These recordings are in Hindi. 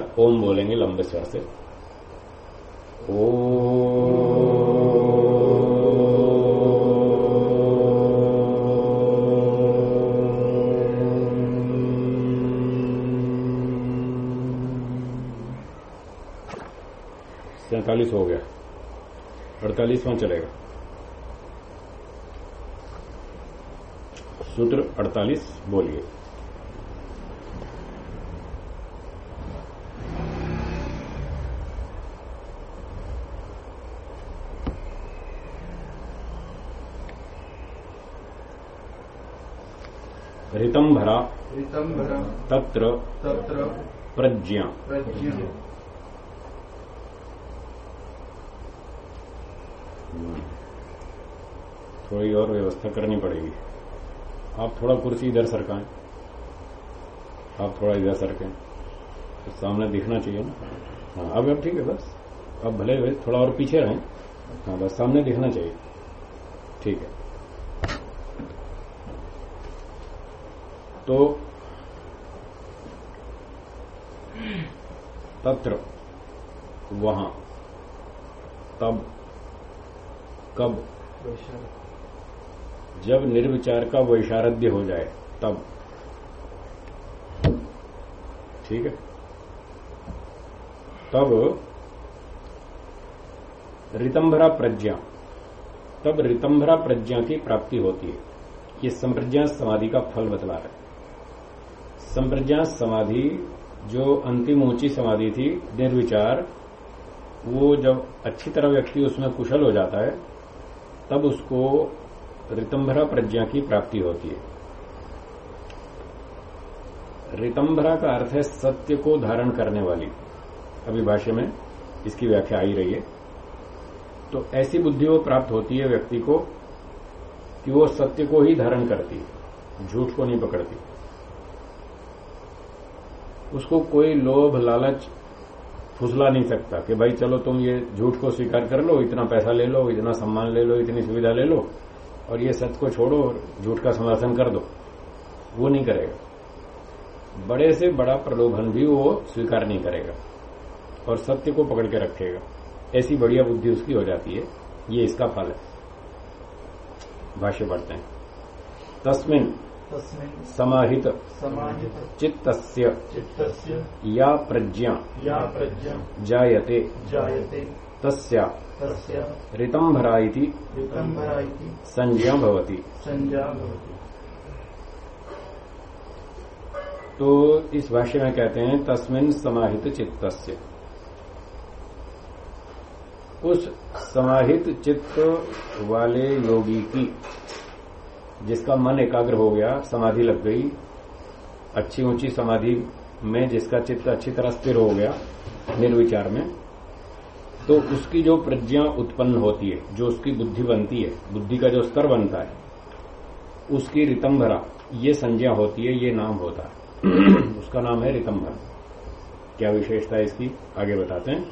ओम बोलेंगे लंबे स्वर से। ओ सैतालीस हो गया। अड़तालीसवां चलेगा। सूत्र अड़तालीस बोलिए ऋतंभरा ऋतंभरा तत्र तत्र प्रज्ञा। प्रज्ञा। थोड़ी और व्यवस्था करनी पड़ेगी। आप थोड़ा कुर्सी इधर सरकाएँ। आप थोड़ा इधर सरकें। तो सामने दिखना चाहिए ना। हाँ अब अब ठीक है बस। अब भले हुए थोड़ा और पीछे रहें। हाँ बस सामने दिखना चाहिए। ठीक है। तो तत्र, वहाँ, तब, कब, जब निर्विचार का वैशारध्य हो जाए, तब। ठीक है? तब, रितंभरा प्रज्ञा, तब रितंभरा प्रज्ञा की प्राप्ति होती है। ये संप्रज्ञा समाधि का फल बतला रहा है। संप्रज्ञा समाधि जो अंतिम ऊँची समाधि थी, निर्विचार, वो जब अच्छी तरह व्यक्ति उसमें कुशल हो जाता है, तब उसको रितंभरा प्रज्ञा की प्राप्ति होती है। रितंभरा का अर्थ है सत्य को धारण करने वाली। अभी भाष्य में इसकी व्याख्या आई रही है। तो ऐसी बुद्धि वो प्राप्त होती है व्यक्ति को कि वो सत्य को ही धारण करती है, झूठ को नहीं पकड़ती। उसको कोई लोभ, लालच फुसला नहीं सकता कि भाई चलो तुम ये झूठ को स्वीकार कर लो, इतना पैसा ले लो, इतना सम्मान ले लो, इतनी सुविधा ले लो और ये सत्य को छोड़ो और झूठ का समर्थन कर दो। वो नहीं करेगा। बड़े से बड़ा प्रलोभन भी वो स्वीकार नहीं करेगा और सत्य को पकड़ के रखेगा। ऐसी बढ़िया बुद्धि उसकी हो जाती है। ये इसका फल है। भाष्य पढ़ते हैं। तस्मिन् समाहित। चित्तस्य। चित्तस्य। या प्रज्ञा। या प्रज्ञा। जायते। जायते। तस्या। तस्य। ऋतंभरा इति। ऋतंभरा इति। संज्ञा भवति। संज्ञा भवति। तो इस भाष्य में कहते हैं तस्मिन समाहित चित्तस्य। उस समाहित चित्त वाले योगी की जिसका मन एकाग्र हो गया समाधि लग गई। अच्छी ऊँची समाधि में जिसका चित्त अच्छी तरह स्थिर हो गया निर्विचार में तो उसकी जो प्रज्ञा उत्पन्न होती है जो उसकी बुद्धि बनती है बुद्धि का जो स्तर बनता है उसकी रितंभरा ये संज्ञा होती है ये नाम होता है। उसका नाम है रितंभरा। क्या विशेषता है इसकी? आगे बताते हैं।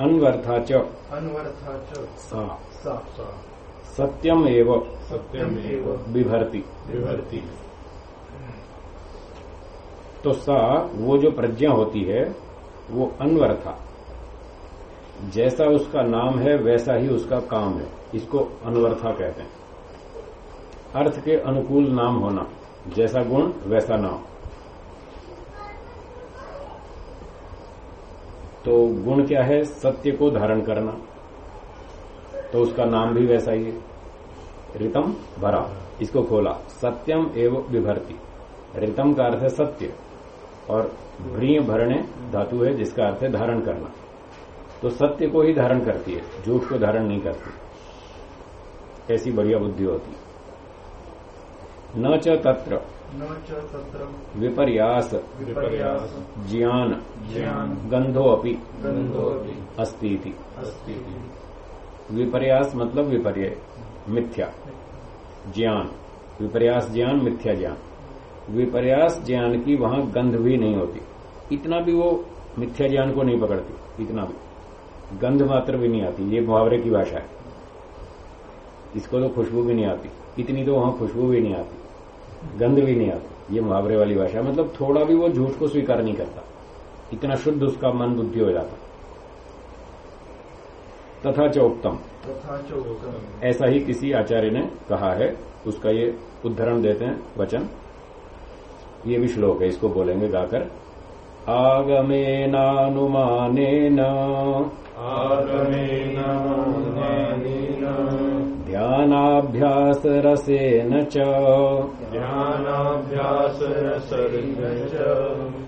अनवर्था च अन्वर्था सा। सा सा। सत्यम एव सत्यम एव बिभर्ति विभर्ति। तो सा वो जो प्रज्ञा होती है वो अनवरथा जैसा उसका नाम है वैसा ही उसका काम है। इसको अनवरथा कहते हैं। अर्थ के अनुकूल नाम होना जैसा गुण वैसा नाम। तो गुण क्या है? सत्य को धारण करना। तो उसका नाम भी वैसा ही है। रितम भरा इसको खोला। सत्यम एवं विभरती। रितम का अर्थ है सत्य। और भ्रीय भरणे धातु है जिसका अर्थ है धारण करना। तो सत्य को ही धारण करती है झूठ को धारण नहीं करती। ऐसी बढ़िया बुद्धि होती न च तत्र। विपर्यास। विपर्यास। ज्ञान। ज्ञान। गंधो अपि अस्ति विपर्यास मतलब विपर्य, मिथ्या, ज्ञान। विपर्यास ज्ञान, मिथ्या ज्ञान। विपर्यास ज्ञान की वहाँ गंध भी नहीं होती। इतना भी वो मिथ्या ज्ञान को नहीं पकड़ती, इतना भी। गंध मात्र भी नहीं आती, ये मुहावरे की भाषा है। इसको तो खुशबू भी नहीं आती, इतनी तो वहाँ खुशबू भी नहीं आती, गंध भी नहीं आती, ये मुहावरे वाली भाषा मतलब थोड़ा भी वो झूठ को स्वीकार नहीं करता। इतना शुद्ध उसका मन बुद्धि हो जाता। तथा चौक्तम ऐसा ही किसी आचार्य ने कहा है उसका ये उद्धरण देते हैं वचन। ये भी श्लोक है इसको बोलेंगे गाकर। आगमेनानुमानेन आगमेन मानेन ध्यानाभ्यास रसेन च। ध्यानाभ्यास रसर्ग च।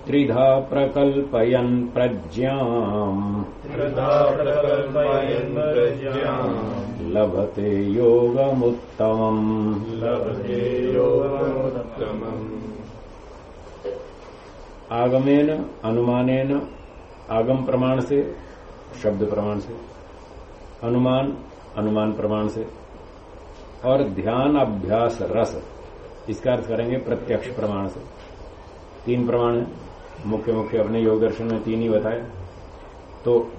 त्रिधा प्रकल्पयन् प्रज्ञाम्। त्रिधा प्रकल्पयन् प्रज्ञाम्। लभते योगमुत्तमम्। लभते योगमुत्तमम्। आगमेन अनुमानेन आगम प्रमाण से शब्द प्रमाण से अनुमान अनुमान प्रमाण से और ध्यान अभ्यास रस इसका अर्थ करेंगे प्रत्यक्ष प्रमाण से। तीन प्रमाण है। मुख्य मुख्य अपने योग दर्शन में तीन ही बताए। तो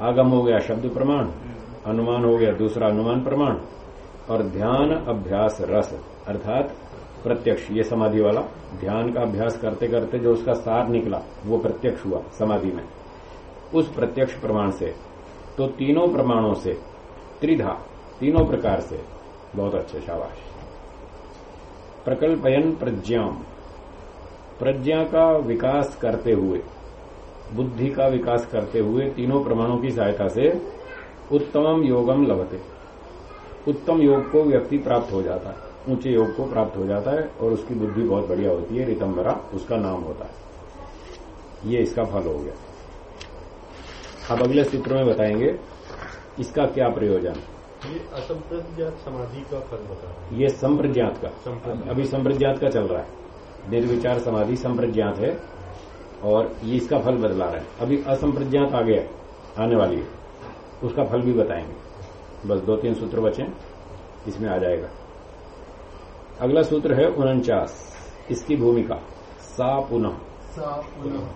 आगम हो गया शब्द प्रमाण, अनुमान हो गया दूसरा अनुमान प्रमाण, और ध्यान, अभ्यास, रस, अर्थात प्रत्यक्ष, ये समाधि वाला, ध्यान का अभ्यास करते करते जो उसका सार निकला, वो प्रत्यक्ष हुआ समाधि में। उस प्रत्यक्ष प्रमाण से तो तीनों प्रमाणों से, त्रिधा, तीनों प्रकार से, बहुत अच्छे शाबाश। प्रकल्पयन प्रज्ञाम। प्रज्ञा का विकास करते हुए बुद्धि का विकास करते हुए तीनों प्रमाणों की सहायता से उत्तमम योगम लभते। उत्तम योग को व्यक्ति प्राप्त हो जाता है ऊँचे योग को प्राप्त हो जाता है और उसकी बुद्धि बहुत बढ़िया होती है रितंबरा उसका नाम होता है। ये इसका फल हो गया। अब अगले सूत्र में बताएँगे इसका क्या प्रयोजन? ये असंप्रज्ञात समाधि का फल बता रहे ये संप्रज्ञात का। अभी संप्रज्ञात का चल रहा है। निर्विचार समाधि संप्रज्ञात है और ये इसका फल बदला रहा है। अभी असंप्रज्ञात आ गया आने वाली है। उसका फल भी बताएँगे। बस दो तीन सूत्र बचे इसमें आ जाएगा। अगला सूत्र है उनचास इसकी भूमिका। सा पुनः। सा पुनः।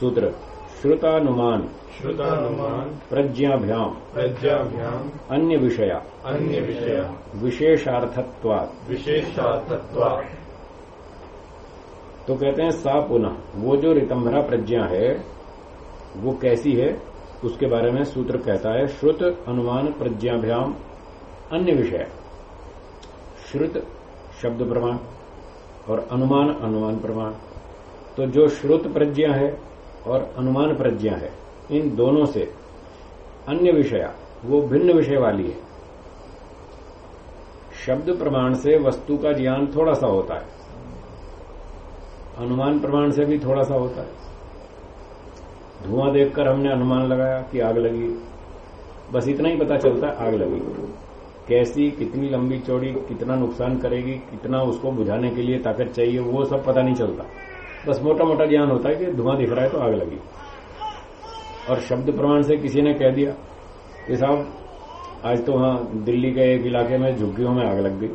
सूत्र श्रुतानुमान। श्रुतानुमान। प्रज्ञाभ्याम। प्रज्ञाभ्याम। अन्य विषया। अन्य विषया। विशेषार्थत्वात्। विशेषार्थत्वा तो कहते हैं सा पुनः। वो जो रितंभरा प्रज्ञा है, वो कैसी है? उसके बारे में सूत्र कहता है, श्रुत अनुमान प्रज्ञाभ्याम, अन्य विषय। श्रुत शब्द प्रमाण और अनुमान अनुमान प्रमाण। तो जो श्रुत प्रज्ञा है और अनुमान प्रज्ञा है, इन दोनों से अन्य विषया, वो भिन्न विषय वाली है। शब्द प्रमाण से वस्तु का ज्ञान थोड़ा सा होता है। अनुमान प्रमाण से भी थोड़ा सा होता है। धुआँ देखकर हमने अनुमान लगाया कि आग लगी। बस इतना ही पता चलता है, आग लगी। कैसी, कितनी लंबी चौड़ी, कितना नुकसान करेगी, कितना उसको बुझाने के लिए ताकत चाहिए, वो सब पता नहीं चलता। बस मोटा मोटा ज्ञान होता है कि धुआँ दिख रहा है तो आग लगी। और शब्द प्रमाण से किसी ने कह दिया कि साहब, आज तो वहाँ दिल्ली के एक इलाके में झुग्गियों में आग लग गई।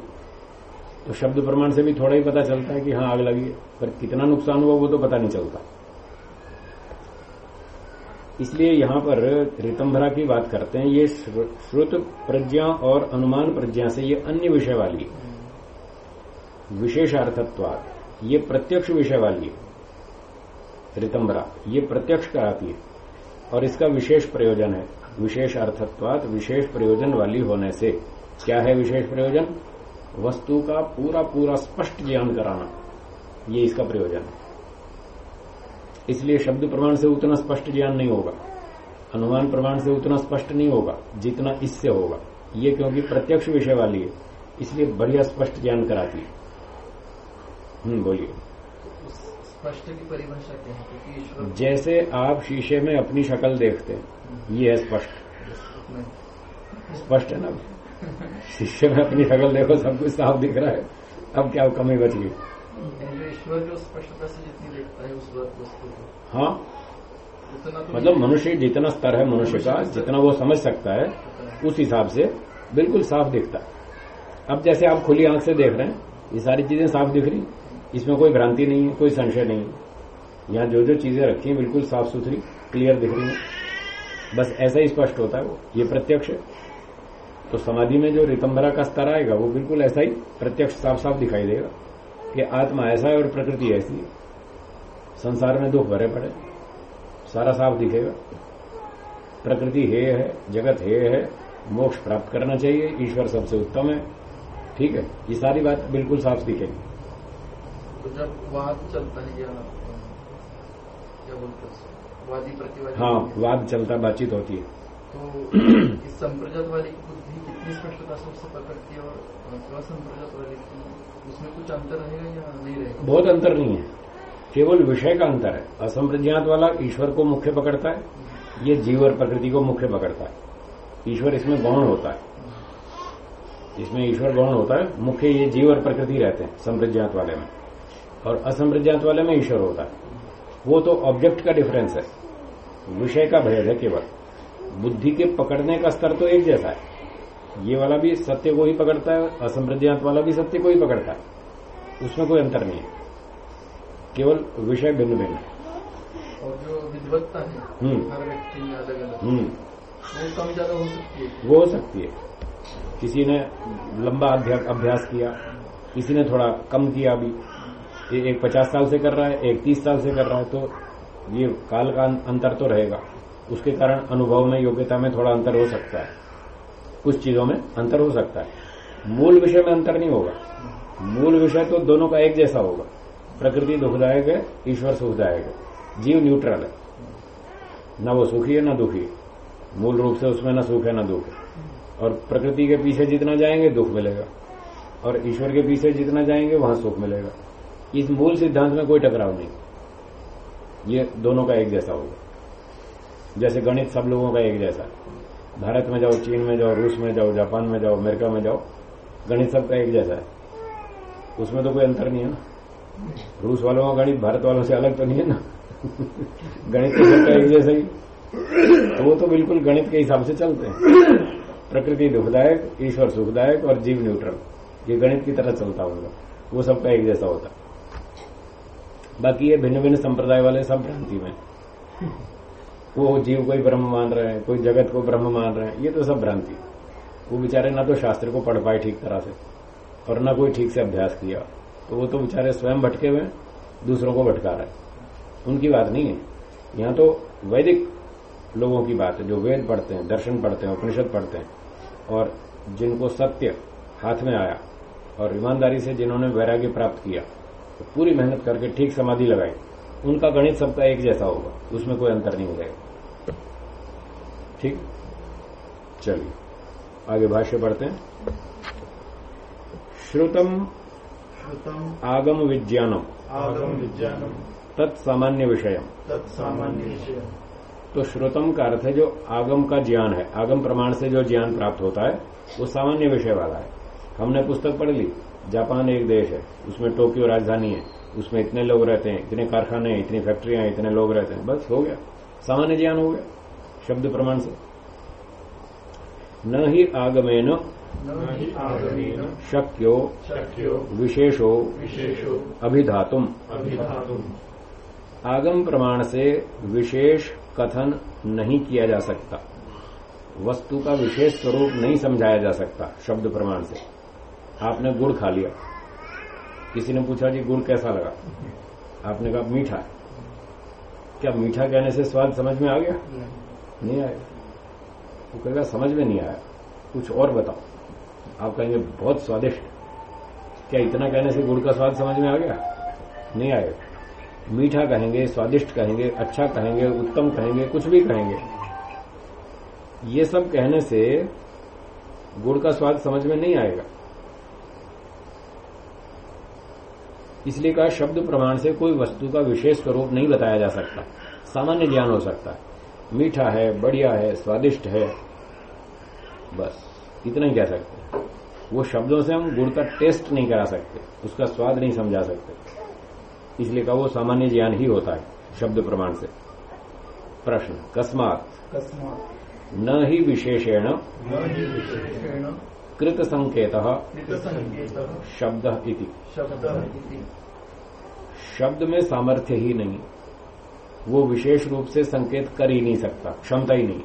तो शब्द प्रमाण से भी थोड़ा ही पता चलता है कि हाँ आग लगी पर कितना नुकसान हुआ, वो तो पता नहीं चलता। इसलिए यहाँ पर रितंभरा की बात करते हैं। ये श्रुत प्रज्ञा और अनुमान प्रज्ञा से ये अन्य विषय वाली विशेषार्थत्वाद, ये प्रत्यक्ष विषय वाली रितंभरा, ये प्रत्यक्ष कराती है। और इसका विशेष प्रयोजन है। विशेष अर्थत्वात विशेष प्रयोजन वाली होने से क्या है विशेष प्रयोजन? वस्तु का पूरा पूरा स्पष्ट ज्ञान कराना ये इसका प्रयोजन है। इसलिए शब्द प्रमाण से उतना स्पष्ट ज्ञान नहीं होगा। अनुमान प्रमाण से उतना स्पष्ट नहीं होगा जितना इससे होगा। ये क्योंकि प्रत्यक्ष विषय वाली है इसलिए बढ़िया स्पष्ट ज्ञान कराती है। हम्म बोलिए। स्पष्ट की परिभाषा क्या है? जैसे आप शीशे में अपनी शक्ल देखते हैं ये है स्पष्ट। स्पष्ट है ना? शीशे में अपनी शक्ल देखो सब कुछ साफ़ दिख रहा है। अब क्या कमी बच गई? है हाँ। तो मतलब मनुष्य जितना स्तर है मनुष्य का जितना वो समझ सकता है उस हिसाब से बिल्कुल साफ़ दिखता है। अब जैसे आप खुली आँख से देख रहे हैं ये सारी चीज़ें साफ़ दिख रही। इसमें कोई भ्रांति नहीं है कोई संशय नहीं है। यहाँ जो जो चीज़ें रखी हैं बिल्कुल साफ़ सुथरी क्लियर दिख रही है। बस ऐसा ही स्पष्ट होता है वो। ये प्रत्यक्ष है। तो समाधि में जो रितंबरा का स्तर आएगा वो बिल्कुल ऐसा ही प्रत्यक्ष साफ़ साफ़ दिखाई देगा कि आत्मा ऐसा है और प्रकृति ऐसी है। संसार में दुख भरे पड़े सारा साफ़ दिखेगा। प्रकृति हे है जगत हे है मोक्ष प्राप्त करना चाहिए ईश्वर सबसे उत्तम है। ठीक है ये सारी बात बिल्कुल साफ़ दिखेगी। तो जब वाद चलता है या क्या बोलते हैं वादी प्रतिवादी हाँ वाद चलता बातचीत होती है। तो इस संप्रजात वाली की कुछ अंतर बहुत अंतर नहीं है। केवल विषय का अंतर है। असंप्रज्ञात वाला ईश्वर को मुख्य पकड़ता है, ये जीव और प्रकृति को मुख्य पकड़ता है। ईश्वर इसमें गौण होता है। इसमें ईश्वर गौण होता है, मुख्य ये जीव और प्रकृति रहते हैं, संप्रज्ञात वाले में। और असंप्रज्ञात वाले में ईश्वर होता है। वो तो ऑब्जेक्ट का डिफरेंस है। विषय का भेद है केवल। बुद्धि के पकड़ने का स्तर तो एक जैसा है। ये वाला भी सत्य को ही पकड़ता है असंप्रज्ञात वाला भी सत्य को ही पकड़ता है। उसमें कोई अंतर नहीं है। केवल विषय भिन्न भिन्न है। और जो विद्वत्ता है हम्म। हर व्यक्ति में अलग अलग हम्म, वो कम ज़्यादा हो सकती है। वो हो सकती है। किसी ने लंबा अभ्यास किया किसी ने थोड़ा कम किया अभी ये एक पचास साल से कर रहा है एक तीस साल से कर रहा है तो ये काल का अंतर तो रहेगा। उसके कारण अनुभव में योग्यता में थोड़ा अंतर हो सकता है। कुछ चीज़ों में अंतर हो सकता है। मूल विषय में अंतर नहीं होगा। मूल विषय तो दोनों का एक जैसा होगा। प्रकृति दुखदायक है ईश्वर सुखदायक है जीव न्यूट्रल है। न वो सुखी है, न दुखी है। मूल रूप से उसमें न सुख है, न दुख है। और प्रकृति के पीछे जितना जाएँगे, दुख मिलेगा। और ईश्वर के पीछे जितना जाएँगे, वहाँ सुख मिलेगा। इस मूल सिद्धांत में कोई टकराव नहीं। ये दोनों का एक जैसा होगा। जैसे गणित सब लोगों का एक जैसा। भारत में जाओ, चीन में जाओ, रूस में जाओ, जापान में जाओ, अमेरिका में जाओ, गणित सबका एक जैसा है। उसमें तो कोई अंतर नहीं है ना। रूस वालों का गणित भारत वालों से अलग तो नहीं है ना। गणित तो सबका एक जैसा ही तो वो तो बिल्कुल गणित के हिसाब से चलते हैं। प्रकृति दुखदायक, ईश्वर सुखदायक और जीव न्यूट्रल। ये गणित की तरह चलता होगा वो सबका एक जैसा होता बाकी ये भिन्न भिन्न संप्रदाय वाले सब भ्रांति में वो जीव को ही ब्रह्म मान रहे हैं, कोई जगत को ब्रह्म मान रहे हैं, ये तो सब भ्रांति। वो बेचारे ना तो शास्त्र को पढ़ पाए ठीक तरह से, और ना कोई ठीक से अभ्यास किया। तो वो तो बेचारे स्वयं भटके हुए दूसरों को भटका रहे उनकी बात नहीं है। यहाँ तो वैदिक लोगों की बात है, जो वेद पढ़ते हैं, दर्शन पढ़ते हैं, उपनिषद पढ़ते हैं, और जिनको सत्य हाथ में आया, और ईमानदारी से जिन्होंने वैराग्य प्राप्त किया तो पूरी मेहनत करके ठीक समाधि लगाई। उनका गणित सबका एक जैसा होगा, उसमें कोई अंतर नहीं हो जाएगा। ठीक। चलिए आगे भाष्य पढ़ते हैं। श्रुतम श्रुतम आगम विज्ञानम। आगम विज्ञानम। तत्सामान्य विषय तत्सामान्य विषय तो श्रुतम का अर्थ है जो आगम का ज्ञान है आगम प्रमाण से जो ज्ञान प्राप्त होता है वो सामान्य विषय वाला है। हमने पुस्तक पढ़ ली जापान एक देश है उसमें टोक्यो राजधानी है उसमें इतने लोग रहते हैं इतने कारखाने हैं इतनी फैक्ट्रियाँ हैं इतने लोग रहते हैं बस हो गया सामान्य ज्ञान हो गया। शब्द प्रमाण से। न ही आगमेन शक्यो शक्यो विशेषो विशेषो अभिधातुम। अभिधातुम। आगम प्रमाण से विशेष कथन नहीं किया जा सकता। वस्तु का विशेष स्वरूप नहीं समझाया जा सकता शब्द प्रमाण से। आपने गुड़ खा लिया। किसी ने पूछा जी गुड़ कैसा लगा? आपने कहा मीठा है। क्या मीठा कहने से स्वाद समझ में आ गया? नहीं आया वो कहेगा, समझ में नहीं आया। कुछ और बताओ। आप कहेंगे, बहुत स्वादिष्ट। क्या इतना कहने से गुड़ का स्वाद समझ में आ गया? नहीं आएगा मीठा कहेंगे, स्वादिष्ट कहेंगे अच्छा कहेंगे, उत्तम कहेंगे, कुछ भी कहेंगे। ये सब कहने से गुड़ का स्वाद समझ में नहीं आएगा। इसलिए कहा, शब्द प्रमाण से कोई वस्तु का विशेष स्वरूप नहीं बताया जा सकता। सामान्य ज्ञान हो सकता है। मीठा है बढ़िया है स्वादिष्ट है। बस इतना ही कह सकते हैं। वो शब्दों से हम गुड़ का टेस्ट नहीं करा सकते उसका स्वाद नहीं समझा सकते। इसलिए कहा वो सामान्य ज्ञान ही होता है शब्द प्रमाण से। प्रश्न कस्मात? कस्मात्। न ही विशेषेण। न हि विशेषेण। विशेषेण कृत संकेत शब्द इति। शब्द में सामर्थ्य ही नहीं। वो विशेष रूप से संकेत कर ही नहीं सकता क्षमता ही नहीं।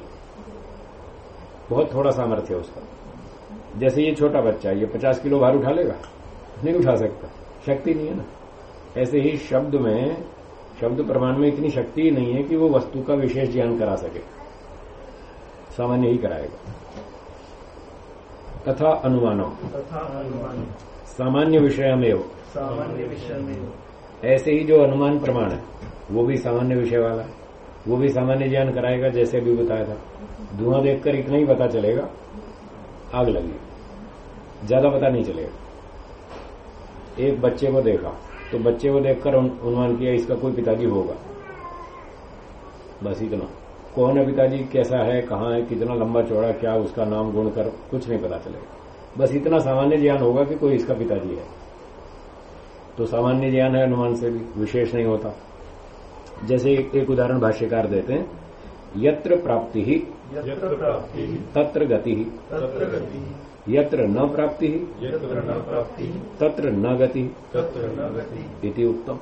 बहुत थोड़ा सामर्थ्य है उसका। जैसे ये छोटा बच्चा है, ये पचास किलो भार उठा लेगा? नहीं उठा सकता। शक्ति नहीं है ना। ऐसे ही शब्द में शब्द प्रमाण में इतनी शक्ति ही नहीं है कि वो वस्तु का विशेष ज्ञान करा सके। सामान्य ही कराएगा। तथा अनुमान सामान्य विषय में सामान्य विषय में ऐसे ही जो अनुमान प्रमाण है। वो भी सामान्य विषय वाला। है वो भी सामान्य ज्ञान कराएगा, जैसे अभी बताया था। धुआँ देखकर इतना ही पता चलेगा, आग लगी। ज़्यादा पता नहीं चलेगा। एक बच्चे को देखा तो बच्चे को देखकर अनुमान किया, इसका कोई पिताजी होगा। बस इतना। कौन है पिताजी? कैसा है? कहाँ है? कितना लंबा चौड़ा, क्या उसका नाम गुण कर कुछ नहीं पता चलेगा। बस इतना सामान्य ज्ञान होगा कि कोई इसका पिताजी है। तो सामान्य ज्ञान है अनुमान से भी, विशेष नहीं होता। जैसे एक, एक उदाहरण भाष्यकार देते हैं यत्र प्राप्ति ही प्राप्ति तत्र गति ही। यत्र न प्राप्ति ही तत्र न गति इति उत्तम।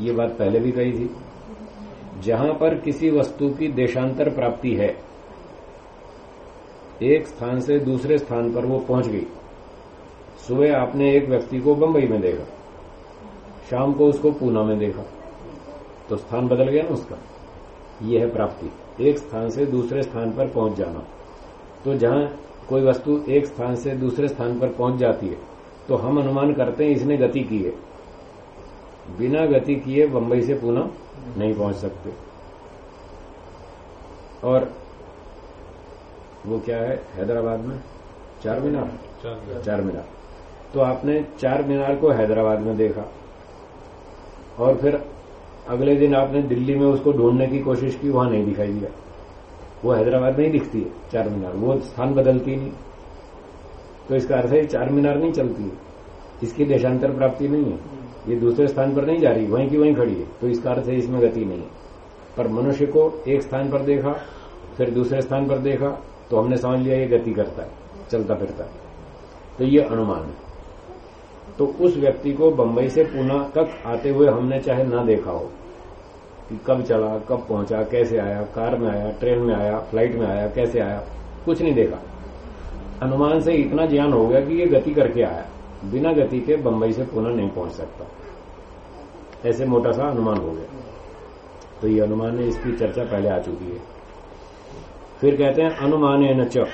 ये बात पहले भी कही थी। जहाँ पर किसी वस्तु की देशांतर प्राप्ति है एक स्थान से दूसरे स्थान पर वो पहुँच गई। सुबह आपने एक व्यक्ति को बंबई में देखा शाम को उसको पूना में देखा। तो स्थान बदल गया ना उसका। ये है प्राप्ति। एक स्थान से दूसरे स्थान पर पहुँच जाना। तो जहाँ कोई वस्तु एक स्थान से दूसरे स्थान पर पहुँच जाती है तो हम अनुमान करते हैं इसने गति की है। बिना गति किए बंबई से पूना नहीं पहुँच सकते। और वो क्या है? हैदराबाद में? चार मीनार। चार मीनार। तो आपने चार मीनार को हैदराबाद में देखा। और फिर अगले दिन आपने दिल्ली में उसको ढूँढने की कोशिश की, वहाँ नहीं दिखाई दिया। वो हैदराबाद में ही दिखती है, चार मीनार। वो स्थान बदलती नहीं। तो इसका अर्थ है चार मीनार नहीं चलती है। इसकी देशांतर प्राप्ति नहीं है। ये दूसरे स्थान पर नहीं जा रही, वहीं की वहीं खड़ी है। तो इसका अर्थ है, इसमें गति नहीं है। पर मनुष्य को एक स्थान पर देखा, फिर दूसरे स्थान पर देखा तो हमने समझ लिया, ये गति करता है, चलता फिरता है। तो ये अनुमान है। तो उस व्यक्ति को बंबई से पूना तक आते हुए हमने चाहे ना देखा हो कि कब चला कब पहुँचा कैसे आया कार में आया ट्रेन में आया फ़्लाइट में आया कैसे आया कुछ नहीं देखा। अनुमान से इतना ज्ञान हो गया कि ये गति करके आया। बिना गति के बंबई से पुनः नहीं पहुँच सकता। ऐसे मोटा सा अनुमान हो गया। तो ये अनुमान है इसकी चर्चा पहले आ चुकी है। फिर कहते हैं अनुमान न च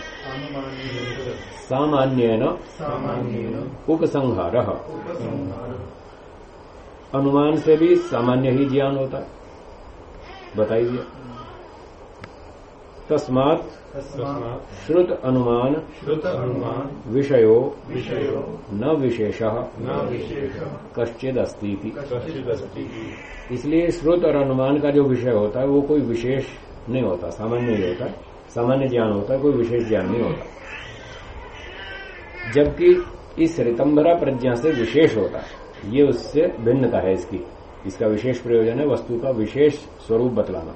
सामान्य उपसंहार। अनुमान से भी सामान्य ही ज्ञान होता है। बताइए। तस्मात श्रुत अनुमान श्रुत अनुमान विषयो विषयो न विशेष। न विशेष। कश्चिद अस्ती इसलिए श्रुत और अनुमान का जो विषय होता है वो कोई विशेष नहीं होता सामान्य नहीं होता सामान्य ज्ञान होता है कोई विशेष ज्ञान नहीं होता। जबकि इस रितंबरा प्रज्ञा से विशेष होता है ये उससे भिन्नता है इसकी। इसका विशेष प्रयोजन है वस्तु का विशेष स्वरूप बतलाना।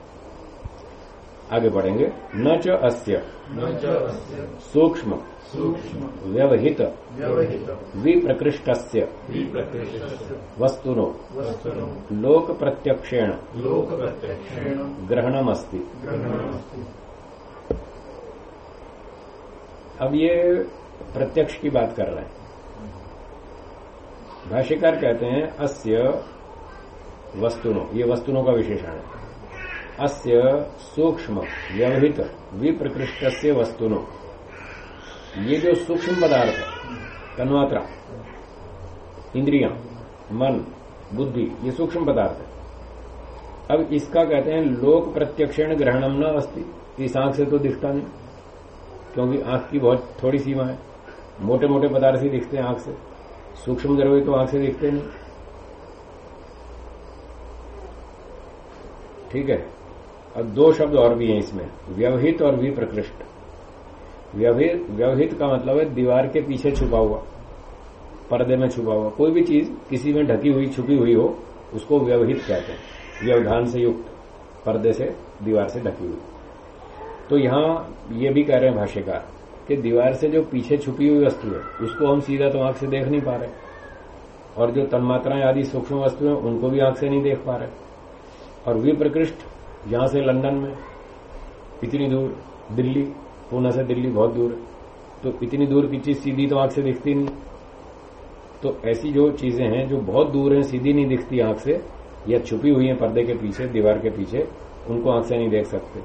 आगे बढ़ेंगे। न च अस्य। सूक्ष्म। व्यवहित। विप्रकृष्टस्य। वस्तुनो। लोक प्रत्यक्षेण ग्रहणमस्ति। अब ये प्रत्यक्ष की बात कर रहे हैं। भाष्यकार कहते हैं अस्य वस्तुनो, ये वस्तुनों का विशेषण है। अस्य सूक्ष्म व्यवहित विप्रकृष्ट से वस्तुनो। ये जो सूक्ष्म पदार्थ है, तन्मात्रा, इंद्रिया, मन, बुद्धि, ये सूक्ष्म पदार्थ है। अब इसका कहते हैं लोक प्रत्यक्षण ग्रहणम न अस्ति। इस आँख से तो दिखता नहीं, क्योंकि आँख की बहुत थोड़ी सीमा है। मोटे मोटे पदार्थ ही दिखते हैं आँख से। सूक्ष्म द्रव्य तो आँख से दिखते नहीं। ठीक है? अब दो शब्द और भी हैं इसमें। व्यवहित और विप्रकृष्ट। व्यवहित व्यवहित का मतलब है दीवार के पीछे छुपा हुआ, पर्दे में छुपा हुआ। कोई भी चीज़ किसी में ढकी हुई, छुपी हुई हो, उसको व्यवहित कहते हैं। व्यवधान से युक्त, पर्दे से, दीवार से ढकी हुई। तो यहाँ ये भी कह रहे हैं भाष्यकार कि दीवार से जो पीछे छुपी हुई वस्तु है, उसको हम सीधा तो आँख से देख नहीं पा रहे। और जो तन्मात्राएँ आदि सूक्ष्म वस्तु है, उनको भी आँख से नहीं देख पा रहे। और विप्रकृष्ट यहाँ से लंदन में, इतनी दूर, दिल्ली, पूना से दिल्ली बहुत दूर तो इतनी दूर की चीज़ सीधी तो आँख से दिखती नहीं। तो ऐसी जो चीज़ें हैं जो बहुत दूर हैं, सीधी नहीं दिखती आँख से, या छुपी हुई है पर्दे के पीछे, दीवार के पीछे, उनको आँख से नहीं देख सकते।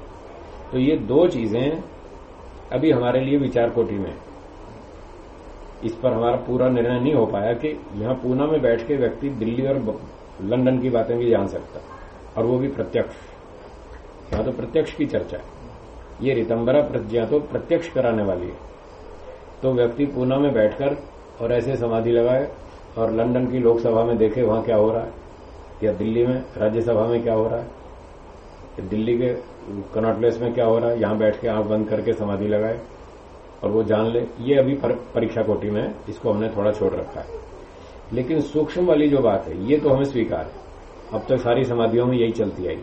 तो ये दो चीज़ें अभी हमारे लिए विचार कोटि में इस पर हमारा पूरा निर्णय नहीं हो पाया कि यहाँ पूना में बैठ के व्यक्ति दिल्ली और लंदन की बातें भी जान सकता। और वो भी प्रत्यक्ष। यहाँ तो प्रत्यक्ष की चर्चा है। ये रितंबरा प्रज्ञा तो प्रत्यक्ष कराने वाली है। तो व्यक्ति पूना में बैठकर और ऐसे समाधि लगाए और लंदन की लोकसभा में देखे वहाँ क्या हो रहा है? या दिल्ली में राज्यसभा में क्या हो रहा है? दिल्ली के कनॉट में क्या हो रहा है? यहाँ बैठ के आँख बंद करके समाधि लगाए और वो जान ले ये अभी पर, परीक्षा कोटि में है इसको हमने थोड़ा छोड़ रखा है। लेकिन सूक्ष्म वाली जो बात है ये तो हमें स्वीकार है। अब तक सारी समाधियों में यही चलती आई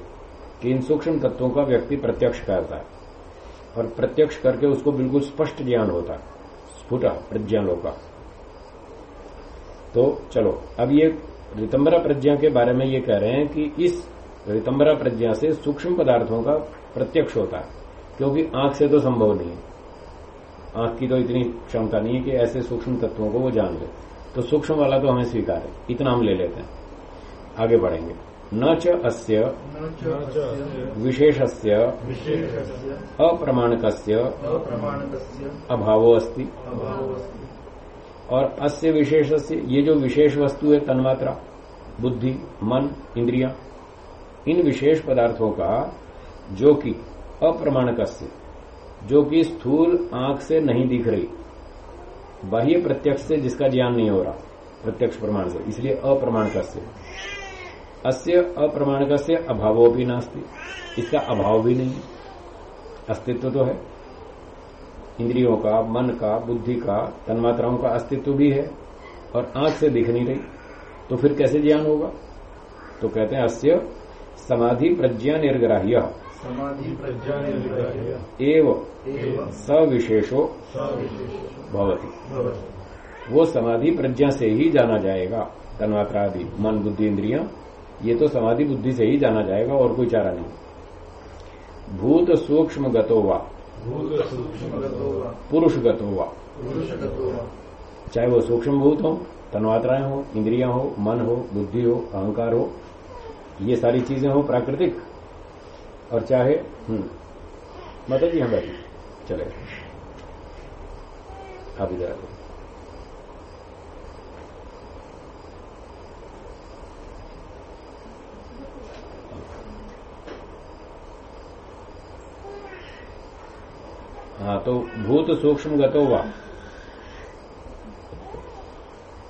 कि इन सूक्ष्म तत्वों का व्यक्ति प्रत्यक्ष करता है और प्रत्यक्ष करके उसको बिल्कुल स्पष्ट ज्ञान होता है। स्फुटा प्रज्ञानों का तो चलो, अब ये रितंबरा प्रज्ञा के बारे में ये कह रहे हैं कि इस रितंबरा प्रज्ञा से सूक्ष्म पदार्थों का प्रत्यक्ष होता है, क्योंकि आँख से तो संभव नहीं है। आँख की तो इतनी क्षमता नहीं है कि ऐसे सूक्ष्म तत्वों को वो जान ले। तो सूक्ष्म वाला तो हमें स्वीकार है, इतना हम ले लेते हैं। आगे बढ़ेंगे। न च अस्य, विशेषस्य, अप्रमाणकस्य, अभावो अस्ति। और अस्य, विशेषस्य, ये जो विशेष वस्तु है, तन्मात्रा, बुद्धि, मन, इंद्रिया, इन विशेष पदार्थों का, जो कि अप्रमाणक जो कि स्थूल आँख से नहीं दिख रही, बाह्य प्रत्यक्ष से जिसका ज्ञान नहीं हो रहा, प्रत्यक्ष प्रमाण से, इसलिए अप्रमाणक अस्य अप्रमाणक से अभावो भी नास्ती। इसका अभाव भी नहीं अस्तित्व तो है। इंद्रियों का मन का बुद्धि का तन्मात्राओं का अस्तित्व भी है और आँख से दिख नहीं रही। तो फिर कैसे ज्ञान होगा? तो कहते हैं अस्य समाधि प्रज्ञा निर्ग्राह्य। समाधि प्रज्ञा निर्ग्राह्य। एव सविशेषो भवती। वो समाधि प्रज्ञा से ही जाना जाएगा। तन्मात्रा आदि मन बुद्धि इंद्रिया ये तो समाधि बुद्धि से ही जाना जाएगा और कोई चारा नहीं। भूत सूक्ष्म गतो वा। पुरुष गतो वा। चाहे वो सूक्ष्म भूत हो तन्मात्राएँ हो इंद्रिया हो मन हो बुद्धि हो अहंकार हो ये सारी चीज़ें हो प्राकृतिक। और चाहे हम्म माता जी हम बैठिए चले आप इधर हाँ तो भूत सूक्ष्म गतो वा।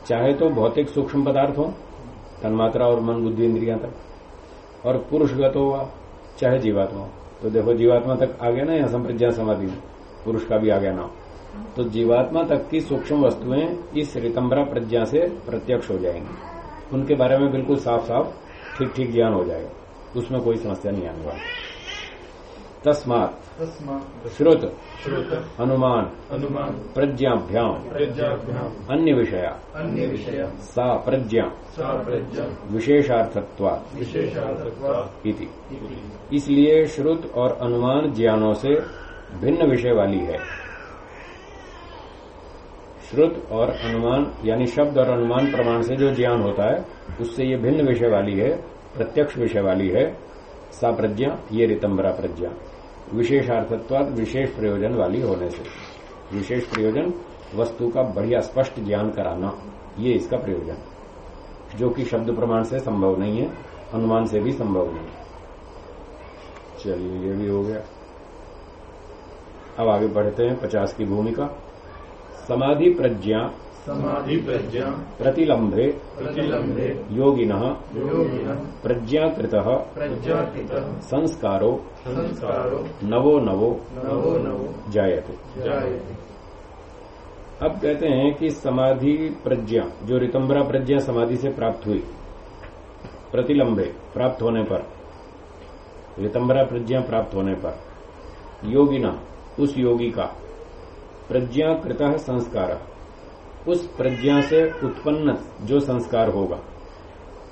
चाहे तो भौतिक सूक्ष्म पदार्थ हो, तन्मात्रा और मन बुद्धि इंद्रिया तक, और पुरुषगत हुआ चाहे जीवात्मा तो देखो, जीवात्मा तक आ गया ना यहाँ संप्रज्ञा समाधि पुरुष का भी आ गया नाम। तो जीवात्मा तक की सूक्ष्म वस्तुएँ इस रितंबरा प्रज्ञा से प्रत्यक्ष हो जाएँगी। उनके बारे में बिल्कुल साफ़ साफ़ ठीक ठीक ज्ञान हो जाएगा। उसमें कोई समस्या नहीं आने वाली। तस्मात। श्रुत। अनुमान अनुमान प्रज्ञाभ्याम। प्रज्ञाभ्याम। अन्य विषया अन्य विषय सा प्रज्ञा। सा प्रज्ञा। विशेषार्थत्वा विशेषार्थत्वा इति। इसलिए श्रुत और अनुमान ज्ञानों से भिन्न विषय वाली है। श्रुत और अनुमान यानी शब्द और अनुमान प्रमाण से जो ज्ञान होता है उससे ये भिन्न विषय वाली है प्रत्यक्ष विषय वाली है। सा प्रज्ञा ये रितंबरा प्रज्ञा। विशेषार्थत्वाद विशेष प्रयोजन वाली होने से। विशेष प्रयोजन, वस्तु का बढ़िया स्पष्ट ज्ञान कराना, ये इसका प्रयोजन। जो कि शब्द प्रमाण से संभव नहीं है, अनुमान से भी संभव नहीं है। चलिए, ये भी हो गया। अब आगे बढ़ते हैं पचास की भूमिका। समाधि प्रज्ञा समाधि प्रज्ञा प्रतिलंबे प्रतिलंबे योगिन। योगिन। प्रज्ञाकृत। प्रज्ञाकृत। संस्कारो। संस्कारो। नवो नवो। नवो नवो। जायते। जायते। अब कहते हैं कि समाधि प्रज्ञा जो रितंबरा प्रज्ञा समाधि से प्राप्त हुई प्रतिलंबे प्राप्त होने पर रितंबरा प्रज्ञा प्राप्त होने पर योगिना उस योगी का प्रज्ञाकृत संस्कार। उस प्रज्ञा से उत्पन्न जो संस्कार होगा।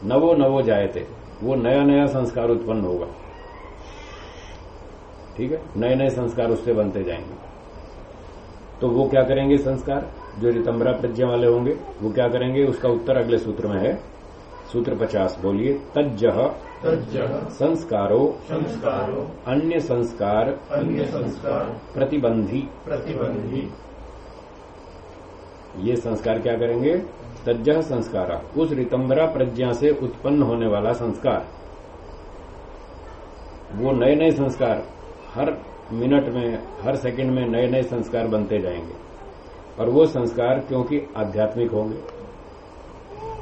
नवो नवो जायते वो नया नया संस्कार उत्पन्न होगा। ठीक है? नए नए संस्कार उससे बनते जाएँगे। तो वो क्या करेंगे संस्कार? जो रितंबरा प्रज्ञा वाले होंगे वो क्या करेंगे? उसका उत्तर अगले सूत्र में है। सूत्र पचास बोलिए तज्जह तज्जः संस्कारो संस्कारो अन्य संस्कार अन्य संस्कार प्रतिबंधी। प्रतिबंधी। ये संस्कार क्या करेंगे? तज्जह संस्कार। उस रितंबरा प्रज्ञा से उत्पन्न होने वाला संस्कार। वो नए नए संस्कार, हर मिनट में, हर सेकंड में नए नए संस्कार बनते जाएँगे। और वो संस्कार क्योंकि आध्यात्मिक होंगे।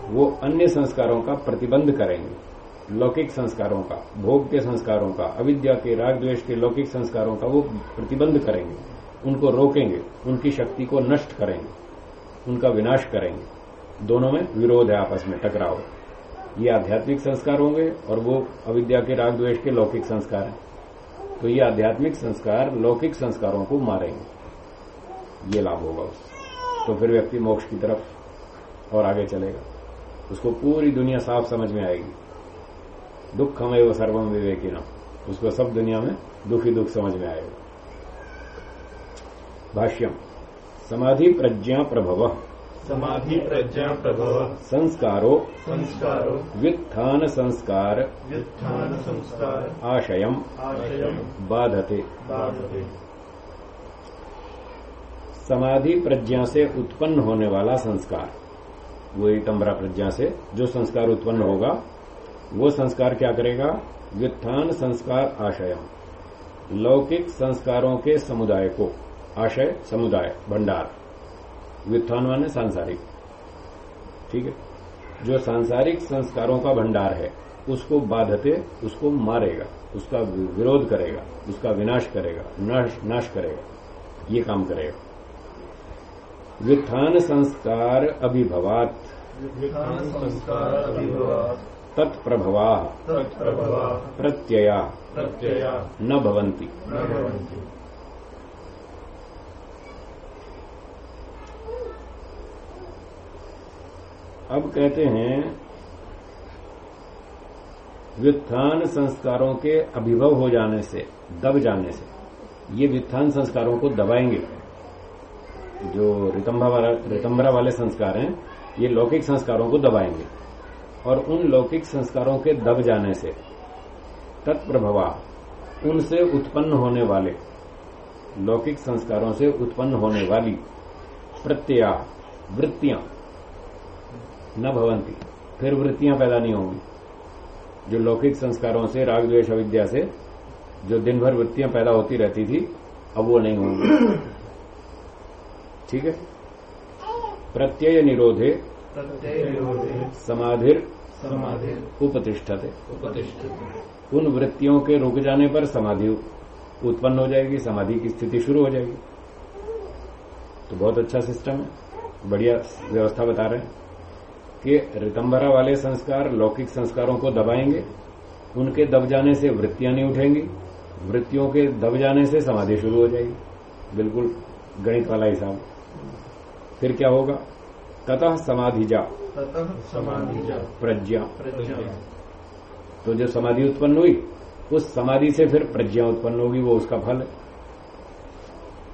वो अन्य संस्कारों का प्रतिबंध करेंगे। लौकिक संस्कारों का, भोग के संस्कारों का, अविद्या के, राग द्वेष के लौकिक संस्कारों का वो प्रतिबंध करेंगे। उनको रोकेंगे, उनकी शक्ति को नष्ट करेंगे। उनका विनाश करेंगे। दोनों में विरोध है आपस में, टकराव ये आध्यात्मिक संस्कार होंगे और वो अविद्या के राग द्वेष के लौकिक संस्कार हैं। तो ये आध्यात्मिक संस्कार लौकिक संस्कारों को मारेंगे। ये लाभ होगा उससे तो फिर व्यक्ति मोक्ष की तरफ़ और आगे चलेगा। उसको पूरी दुनिया साफ़ समझ में आएगी। दुख हमें वो सर्वम विवेकी न उसको सब दुनिया में दुख दुख समझ में आएगा। भाष्यम। समाधि प्रज्ञा प्रभव। समाधि प्रज्ञा प्रभव। संस्कारो। संस्कारो। व्युत्थान संस्कार। व्युत्थान संस्कार। आशयम। आशयम। बाधते। बाधते। समाधि प्रज्ञा से उत्पन्न होने वाला संस्कार। वो तंबरा प्रज्ञा से जो संस्कार उत्पन्न होगा वो संस्कार क्या करेगा? व्युत्थान संस्कार आशयम। लौकिक संस्कारों के समुदाय को। आशय समुदाय भंडार। व्युत्थान माने सांसारिक। ठीक है? जो सांसारिक संस्कारों का भंडार है उसको बाधते उसको मारेगा उसका विरोध करेगा उसका विनाश करेगा नाश नाश करेगा ये काम करेगा। व्युत्थान संस्कार अभिभवात। संस्कार अभिभवात्। तत्प्रभवा। प्रत्यया। प्रत्यया। न भवन्ति। अब कहते हैं, व्युत्थान संस्कारों के अभिभव हो जाने से, दब जाने से, ये व्युत्थान संस्कारों को दबाएँगे। जो रितंबरा वाले संस्कार हैं, ये लौकिक संस्कारों को दबाएँगे। और उन लौकिक संस्कारों के दब जाने से, तत्प्रभवा, उनसे उत्पन्न होने वाले, लौकिक संस्कारों से उत्पन्न होने वाली प्रत्यय, वृत्तियाँ न भवंती फिर वृत्तियाँ पैदा नहीं होंगी। जो लौकिक संस्कारों से राग द्वेष अविद्या से जो दिन भर वृत्तियाँ पैदा होती रहती थी अब वो नहीं होंगी। ठीक है? प्रत्यय निरोधे समाधिर समाधि उपतिष्ठते। उपतिष्ठते। उन वृत्तियों के रुक जाने पर समाधि उत्पन्न हो जाएगी समाधि की स्थिति शुरू हो जाएगी। तो बहुत अच्छा सिस्टम है। बढ़िया व्यवस्था बता रहे हैं। कि रितंबरा वाले संस्कार लौकिक संस्कारों को दबाएँगे उनके दब जाने से वृत्तियाँ नहीं उठेंगी वृत्तियों के दब जाने से समाधि शुरू हो जाएगी। बिल्कुल गणित वाला हिसाब। फिर क्या होगा? ततः समाधिजा ततः समाधि प्रज्ञा। प्रज्ञा। तो जो समाधि उत्पन्न हुई उस समाधि से फिर प्रज्ञा उत्पन्न होगी वो उसका फल है।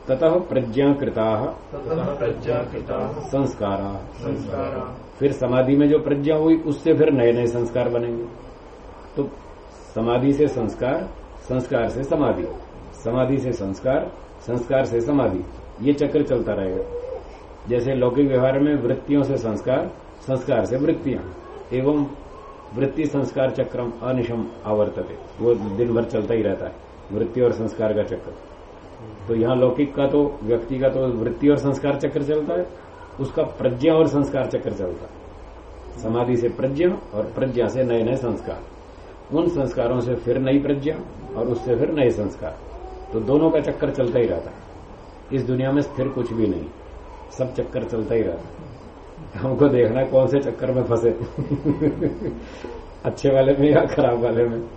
ततः प्रज्ञा कृता ततः प्रज्ञा कृता संस्कारा। संस्कारा। फिर समाधि में जो प्रज्ञा हुई उससे फिर नए नए संस्कार बनेंगे। तो समाधि से संस्कार संस्कार से समाधि। समाधि से संस्कार संस्कार से समाधि। ये चक्र चलता रहेगा। जैसे लौकिक व्यवहार में वृत्तियों से संस्कार संस्कार से वृत्तियाँ। एवं वृत्ति संस्कार चक्रम अनिशम आवर्तते। वो दिन भर चलता ही रहता है। वृत्ति और संस्कार का चक्र। तो यहाँ लौकिक का तो व्यक्ति का तो वृत्ति और संस्कार चक्र चलता है, उसका प्रज्ञा और संस्कार चक्र चलता है। समाधि से प्रज्ञा और प्रज्ञा से नए नए संस्कार। उन संस्कारों से फिर नई प्रज्ञा और उससे फिर नए संस्कार। तो दोनों का चक्कर चलता ही रहता है। इस दुनिया में स्थिर कुछ भी नहीं। सब चक्कर चलता ही रहता है। हमको देखना है कौन से चक्कर में फंसे। अच्छे वाले में या खराब वाले में।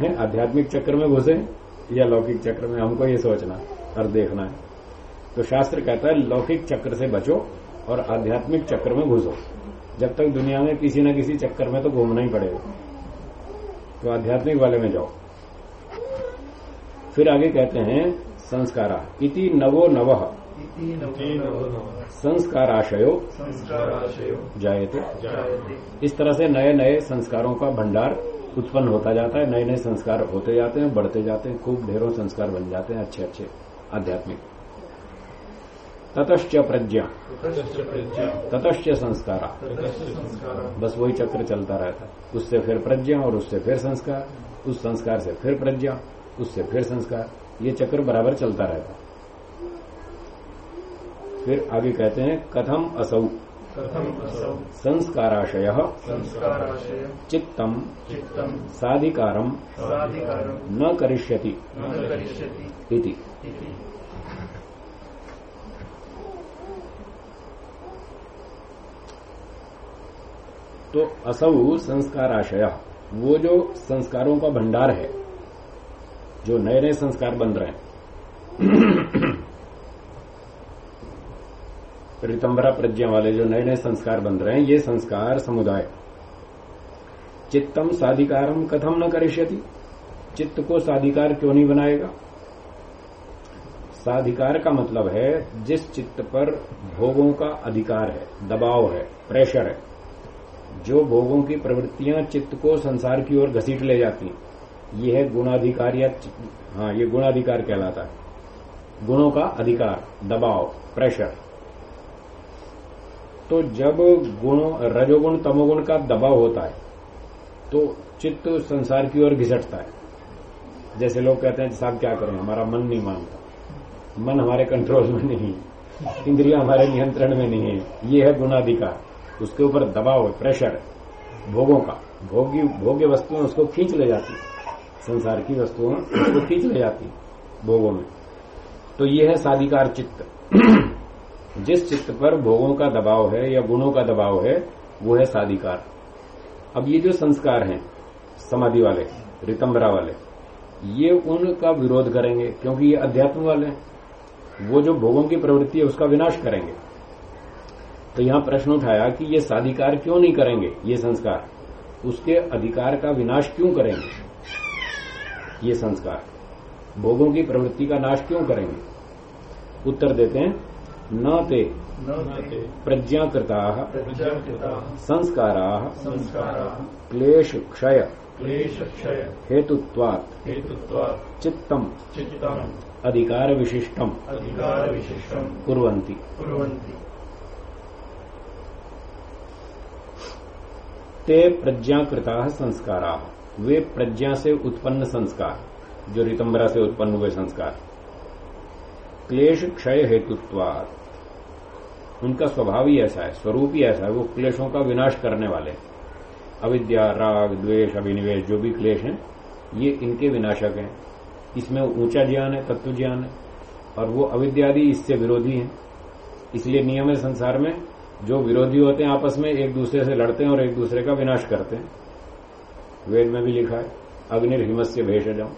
है, आध्यात्मिक चक्र में घुसे। या लौकिक चक्र में हमको ये सोचना और देखना है। तो शास्त्र कहता है लौकिक चक्र से बचो और आध्यात्मिक चक्र में घुसो। जब तक दुनिया में किसी न किसी चक्कर में तो घूमना ही पड़ेगा। तो आध्यात्मिक वाले में जाओ। फिर आगे कहते हैं संस्कारा। इति नवो नव। संस्काराशयो। संस्काराशयो। जायते। जायते। इस तरह से नए नए संस्कारों का भंडार उत्पन्न होता जाता है नए नए संस्कार होते जाते हैं बढ़ते जाते हैं खूब ढेरों संस्कार बन जाते हैं अच्छे अच्छे आध्यात्मिक। ततश्च प्रज्ञा। ततश्च संस्कारा। बस वही चक्र चलता रहता है। उससे फिर प्रज्ञा और उससे फिर संस्कार उस संस्कार से फिर प्रज्ञा उससे फिर संस्कार ये चक्र बराबर चलता रहता है। फिर आगे कहते हैं कथम असौ। संस्काराशय। साधिकारम। साधिकारम। न करिष्यति। न करिष्यति। इति। इति। तो असौ संस्काराशय। वो जो संस्कारों का भंडार है जो नए नए संस्कार बन रहे हैं। रितंबरा प्रज्ञा वाले जो नए नए संस्कार बन रहे हैं, ये संस्कार समुदाय। चित्तम साधिकारम कथम न करिष्यति। चित्त को साधिकार क्यों नहीं बनाएगा? साधिकार का मतलब है, जिस चित्त पर भोगों का अधिकार है, दबाव है, प्रेशर है, जो भोगों की प्रवृत्तियाँ चित्त को संसार की ओर घसीट ले जाती हैं। ये है गुणाधिकार या हाँ ये गुणाधिकार कहलाता है। गुणों का अधिकार, दबाव, प्रेशर। तो जब गुणों, रजोगुण, तमोगुण का दबाव होता है तो चित्त संसार की ओर घिसटता है। जैसे लोग कहते हैं, साहब क्या करें, हमारा मन नहीं मानता। मन हमारे कंट्रोल में नहीं इंद्रिया हमारे नियंत्रण में नहीं है। ये है गुणाधिकार। उसके ऊपर दबाव है प्रेशर है, भोगों का। भोगी, भोग्य वस्तुएँ उसको खींच ले जाती संसार की वस्तुएँ उसको खींच ले जाती भोगों में। तो ये है साधिकार चित्त। जिस चित्त पर भोगों का दबाव है या गुणों का दबाव है, वो है साधिकार। अब ये जो संस्कार हैं, समाधि वाले रितंबरा वाले, ये उनका विरोध करेंगे, क्योंकि ये अध्यात्म वाले वो जो भोगों की प्रवृत्ति है, उसका विनाश करेंगे। तो यहाँ प्रश्न उठाया कि ये साधिकार क्यों नहीं करेंगे, ये संस्कार? उसके अधिकार का विनाश क्यों करेंगे? ये संस्कार। भोगों की प्रवृत्ति का नाश क्यों करेंगे? उत्तर देते हैं न ते प्रज्ञाकृता। संस्कारा। संस्कारा। क्लेश क्षय हेतुत्वात्। चित्तम। अधिकार विशिष्टम अधिकार विशिष्टम कुर्वन्ति। कुर्वन्ति। ते प्रज्ञाकृता संस्कारा। वे प्रज्ञा से उत्पन्न संस्कार। जो रितंबरा से उत्पन्न हुए संस्कार। क्लेश क्षय हेतुत्वाद। उनका स्वभाव ही ऐसा है, स्वरूप ही ऐसा है, वो क्लेशों का विनाश करने वाले अविद्या, राग, द्वेष, अभिनिवेश, जो भी क्लेश हैं, ये इनके विनाशक हैं। इसमें ऊँचा ज्ञान है, तत्व ज्ञान है, और वो अविद्यादि इससे विरोधी हैं। इसलिए नियम है संसार में, जो विरोधी होते हैं, आपस में एक दूसरे से लड़ते हैं और एक दूसरे का विनाश करते हैं। वेद में भी लिखा है अग्नि हिमत से भेष जाओ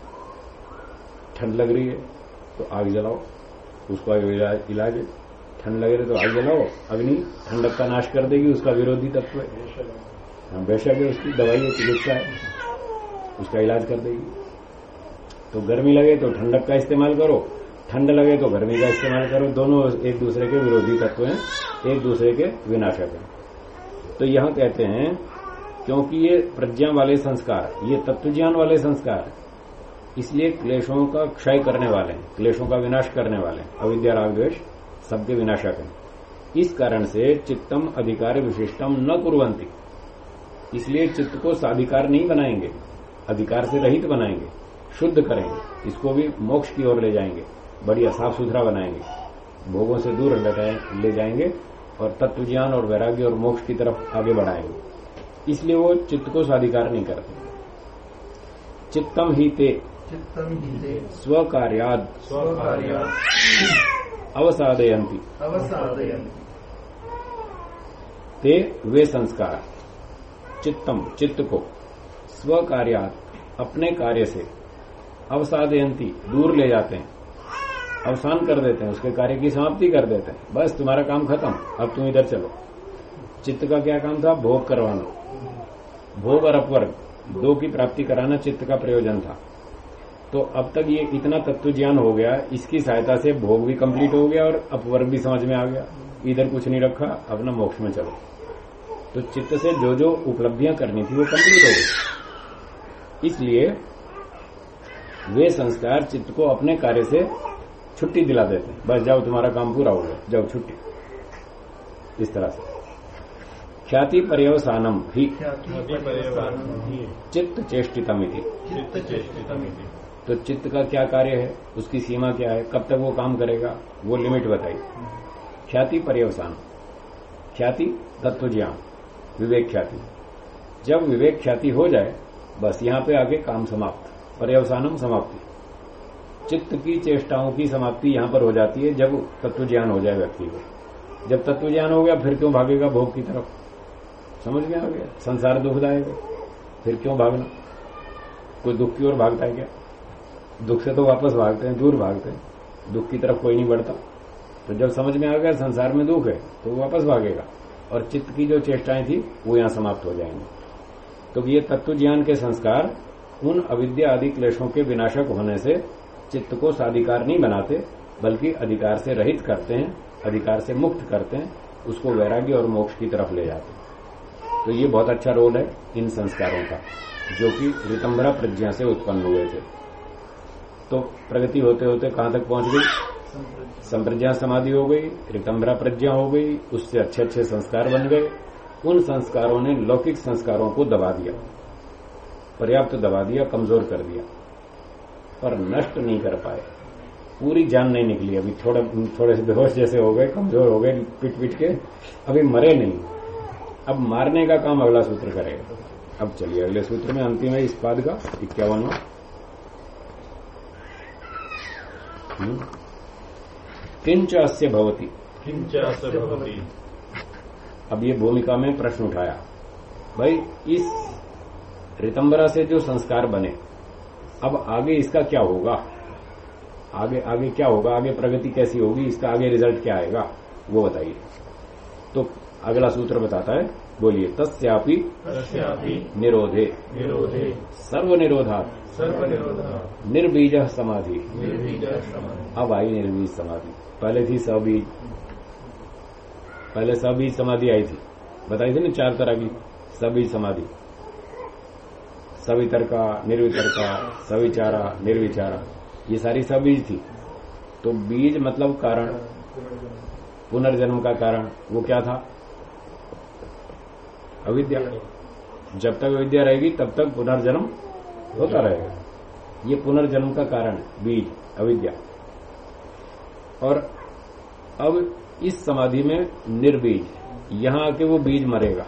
ठंड लग रही है तो आग जलाओ। उसका इलाज ठंड लगे तो आग जलाओ अग्नि ठंडक का नाश कर देगी उसका विरोधी तत्व है। हाँ, बेशक है उसकी दवाई है चिकित्सा है उसका इलाज कर देगी। तो गर्मी लगे तो ठंडक का इस्तेमाल करो ठंड लगे तो गर्मी का इस्तेमाल करो दोनों एक दूसरे के विरोधी तत्व हैं एक दूसरे के विनाशक हैं। तो यहाँ कहते हैं क्योंकि ये प्रज्ञा वाले संस्कार ये तत्व ज्ञान वाले संस्कार इसलिए क्लेशों का क्षय करने वाले हैं, क्लेशों का विनाश करने वाले हैं। अविद्या राग सबके विनाशक हैं। इस कारण से चित्तम अधिकार विशिष्टम न कुरंती इसलिए चित्त को साधिकार नहीं बनाएँगे, अधिकार से रहित बनाएँगे, शुद्ध करेंगे। इसको भी मोक्ष की ओर ले जाएँगे बढ़िया साफ़ सुथरा बनाएँगे। भोगों से दूर ले जाएँगे और तत्व ज्ञान और वैराग्य और मोक्ष की तरफ़ आगे बढ़ाएँगे। इसलिए वो चित्त को साधिकार नहीं करते। चित्तम ही ते स्वकार्याद। अवसादयन्ति। ते वे संस्कार। चित्तम चित्त को स्वकार्यात अपने कार्य से। अवसादयंती दूर ले जाते हैं। अवसान कर देते हैं उसके कार्य की समाप्ति कर देते हैं। बस तुम्हारा काम खत्म अब तुम इधर चलो। चित्त का क्या काम था? भोग करवाना। भोग और अपवर्ग दो की प्राप्ति कराना चित्त का प्रयोजन था। तो अब तक ये इतना तत्व ज्ञान हो गया इसकी सहायता से भोग भी कंप्लीट हो गया और अपवर्ग भी समझ में आ गया। इधर कुछ नहीं रखा अपना मोक्ष में चलो। तो चित्त से जो जो उपलब्धियाँ करनी थी वो कंप्लीट हो गई। इसलिए वे संस्कार चित्त को अपने कार्य से छुट्टी दिला देते हैं। बस जाओ तुम्हारा काम पूरा हो गया। जाओ छुट्टी। इस तरह से। ख्याति पर्यवसानम ही। चित्त चेष्टितम इति चित्त चेष्टितमिति। तो चित्त का क्या कार्य है? उसकी सीमा क्या है? कब तक वो काम करेगा? वो लिमिट बताइए ख्याति पर्यवसान। ख्याति तत्व ज्ञान विवेक ख्याति। जब विवेक ख्याति हो जाए, बस यहाँ पे आगे काम समाप्त। पर्यवसानम समाप्ति। चित्त की चेष्टाओं की समाप्ति यहाँ पर हो जाती है जब तत्व ज्ञान हो जाए व्यक्ति को। जब तत्व ज्ञान हो गया, फिर क्यों भागेगा भोग की तरफ़? समझ में आ गया? संसार दुखदायक फिर क्यों भागना? कोई दुख की ओर भागता है क्या? दुख से तो वापस भागते हैं, दूर भागते हैं। दुख की तरफ़ कोई नहीं बढ़ता। तो जब समझ में आ गया संसार में दुख है तो वापस भागेगा। और चित्त की जो चेष्टाएँ थी, वो यहाँ समाप्त हो जाएँगी। तो ये तत्व ज्ञान के संस्कार, उन अविद्या आदि क्लेशों के विनाशक होने से चित्त को साधिकार नहीं बनाते, बल्कि अधिकार से रहित करते हैं, अधिकार से मुक्त करते हैं, उसको वैराग्य और मोक्ष की तरफ़ ले जाते हैं। तो ये बहुत अच्छा रोल है इन संस्कारों का, जो कि ऋतंभरा प्रज्ञा से उत्पन्न हुए थे। तो प्रगति होते होते कहाँ तक पहुँच गई? संप्रज्ञा समाधि हो गई ऋतंभरा प्रज्ञा हो गई, उससे अच्छे अच्छे संस्कार बन गए। उन संस्कारों ने लौकिक संस्कारों को दबा दिया। पर्याप्त दबा दिया, कमज़ोर कर दिया। पर नष्ट नहीं कर पाए। पूरी जान नहीं निकली। अभी थोड़ा, थोड़े से बेहोश जैसे हो गए, कमज़ोर हो गए, पिट पिट के। अभी मरे नहीं। अब मारने का काम अगला सूत्र करेगा। अब चलिए, अगले सूत्र में अंतिम है इस पाद का, इक्यावनवा हम्म। किंच अस्य भवती। किंच अस्य भवति। अब ये भूमिका में प्रश्न उठाया। भाई इस रितंबरा से जो संस्कार बने अब आगे इसका क्या होगा? आगे आगे क्या होगा? आगे प्रगति कैसी होगी? इसका आगे रिज़ल्ट क्या आएगा? वो बताइए। तो अगला सूत्र बताता है। बोलिए तस्यापि तस्यापि निरोधे। निरोधे। सर्व निरोधा सर्वनिरोधा निर्बीज समाधि। निर्बीजः समाधि। अब आई निर्बीज समाधि। पहले थी सबीज पहले सबीज समाधि आई थी। बताई थी ना चार तरह की? सबीज समाधि। सवितरका निर्वितरका सविचारा निर्विचारा। ये सारी सबीज थी। तो बीज मतलब कारण। पुनर्जन्म का कारण वो क्या था? अविद्या जब तक अविद्या रहेगी तब तक पुनर्जन्म होता रहेगा। ये पुनर्जन्म का कारण है, बीज अविद्या। और अब इस समाधि में निर्बीज यहाँ आके वो बीज मरेगा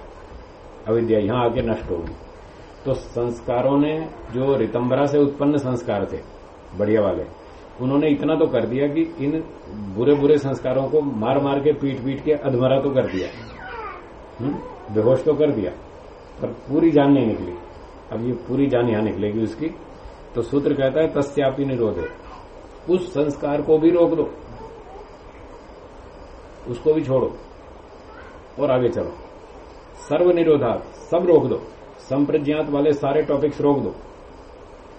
अविद्या यहाँ आके नष्ट होगी। तो संस्कारों ने जो रितंबरा से उत्पन्न संस्कार थे बढ़िया वाले उन्होंने इतना तो कर दिया कि इन बुरे बुरे संस्कारों को मार मार के पीट पीट के अधमरा तो कर दिया। हम्म? बेहोश तो कर दिया, पर पूरी जान नहीं निकली। अब ये पूरी जान यहाँ निकलेगी उसकी। तो सूत्र कहता है, तस्यापी निरोधे। उस संस्कार को भी रोक दो। उसको भी छोड़ो और आगे चलो। सर्व निरोधात सब रोक दो। संप्रज्ञात वाले सारे टॉपिक्स रोक दो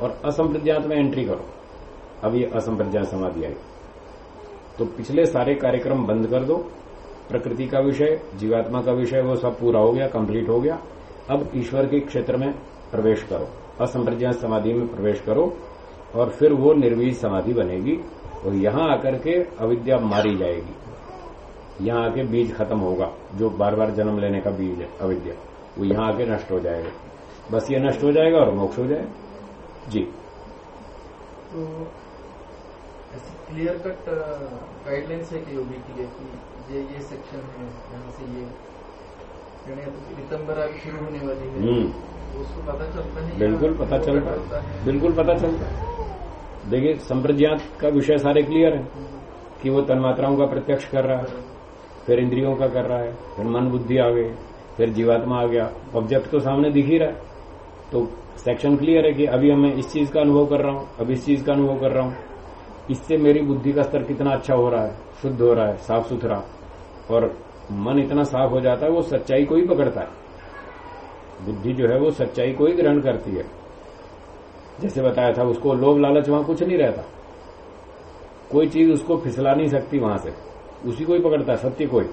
और असंप्रज्ञात में एंट्री करो। अब ये असंप्रज्ञात समाधि आई। तो पिछले सारे कार्यक्रम बंद कर दो। प्रकृति का विषय, जीवात्मा का विषय, वो सब पूरा हो गया कंप्लीट हो गया। अब ईश्वर के क्षेत्र में प्रवेश करो। असंप्रज्ञात समाधि में प्रवेश करो और फिर वो निर्वीज समाधि बनेगी और यहाँ आकर के अविद्या मारी जाएगी। यहाँ आके बीज खत्म होगा, जो बार बार जन्म लेने का बीज है, अविद्या। वो यहाँ आके नष्ट हो जाएगा। बस ये नष्ट हो जाएगा और मोक्ष हो जाएगा। जी। तो क्लियर कट गाइडलाइंस है कि योगी कि ये ये सेक्शन है यहाँ से ये दिसंबर अभी शुरू होने वाली है। हम्म। तो उसको पता चलता है बिल्कुल पता चलता है। बिल्कुल पता चलता है। देखिए संप्रज्ञात का विषय सारे क्लियर है कि वो तन्मात्राओं का प्रत्यक्ष कर रहा है फिर इंद्रियों का कर रहा है फिर मन बुद्धि आ गई फिर जीवात्मा आ गया। ऑब्जेक्ट तो सामने दिख ही रहा है तो सेक्शन क्लियर है कि अभी हमें इस चीज़ का अनुभव कर रहा हूँ अब इस चीज़ का अनुभव कर रहा हूँ। इससे मेरी बुद्धि का स्तर कितना अच्छा हो रहा है शुद्ध हो रहा है साफ़ सुथरा और मन इतना साफ़ हो जाता है वो सच्चाई को ही पकड़ता है। बुद्धि जो है वो सच्चाई को ही ग्रहण करती है। जैसे बताया था उसको लोभ लालच वहाँ कुछ नहीं रहता। कोई चीज़ उसको फिसला नहीं सकती वहाँ से। उसी को ही पकड़ता है सत्य को ही।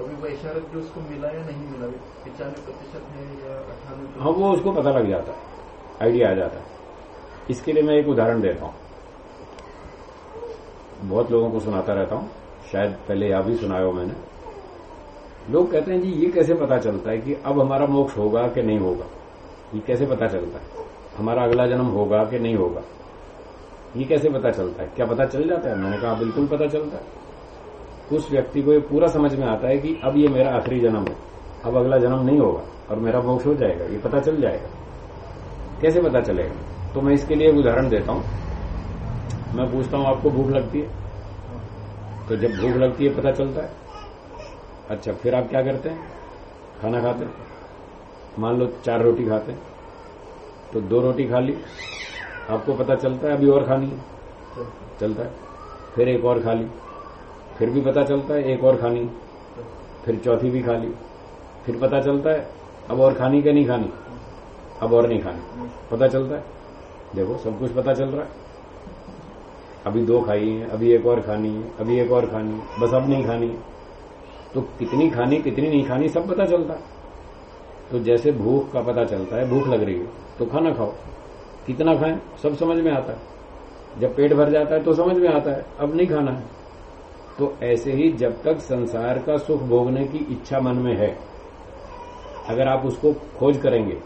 अभी वैशारक जो उसको मिला या नहीं मिला पिचानवे प्रतिशत है या अठानवे हाँ वो उसको पता लग जाता है। आइडिया आ जाता है। इसके लिए मैं एक उदाहरण देता हूँ। बहुत लोगों को सुनाता रहता हूँ। शायद पहले यह भी सुनाया हो मैंने। लोग कहते हैं, जी, ये कैसे पता चलता है कि अब हमारा मोक्ष होगा कि नहीं होगा? ये कैसे पता चलता है? हमारा अगला जन्म होगा कि नहीं होगा? ये कैसे पता चलता है? क्या पता चल जाता है? मैंने कहा, बिल्कुल पता चलता है। उस व्यक्ति को ये पूरा समझ में आता है कि अब ये मेरा आखिरी जन्म है। अब अगला जन्म नहीं होगा और मेरा मोक्ष हो जाएगा। ये पता चल जाएगा। कैसे पता चलेगा? तो मैं इसके लिए एक उदाहरण देता हूँ। मैं पूछता हूँ, आपको भूख लगती है? तो जब भूख लगती है, पता चलता है। अच्छा फिर आप क्या करते हैं? खाना खाते मान लो चार रोटी खाते हैं। तो दो रोटी खा ली। आपको पता चलता है, अभी और खानी है। चलता है। फिर एक और खा ली। फिर भी पता चलता है, एक और खानी फिर चौथी भी खा ली। फिर पता चलता है, अब और खानी क्या नहीं खानी? अब और नहीं खानी। पता चलता है? देखो, सब कुछ पता चल रहा है। अभी दो खाई है, अभी एक और खानी है, अभी एक और खानी है, बस अब नहीं खानी। है तो कितनी खानी, कितनी नहीं खानी, सब पता चलता। तो जैसे भूख का पता चलता है, भूख लग रही है तो खाना खाओ। कितना खाएँ, सब समझ में आता है। जब पेट भर जाता है तो समझ में आता है, अब नहीं खाना है। तो ऐसे ही जब तक संसार का सुख भोगने की इच्छा मन में है, अगर आप उसको खोज करेंगे,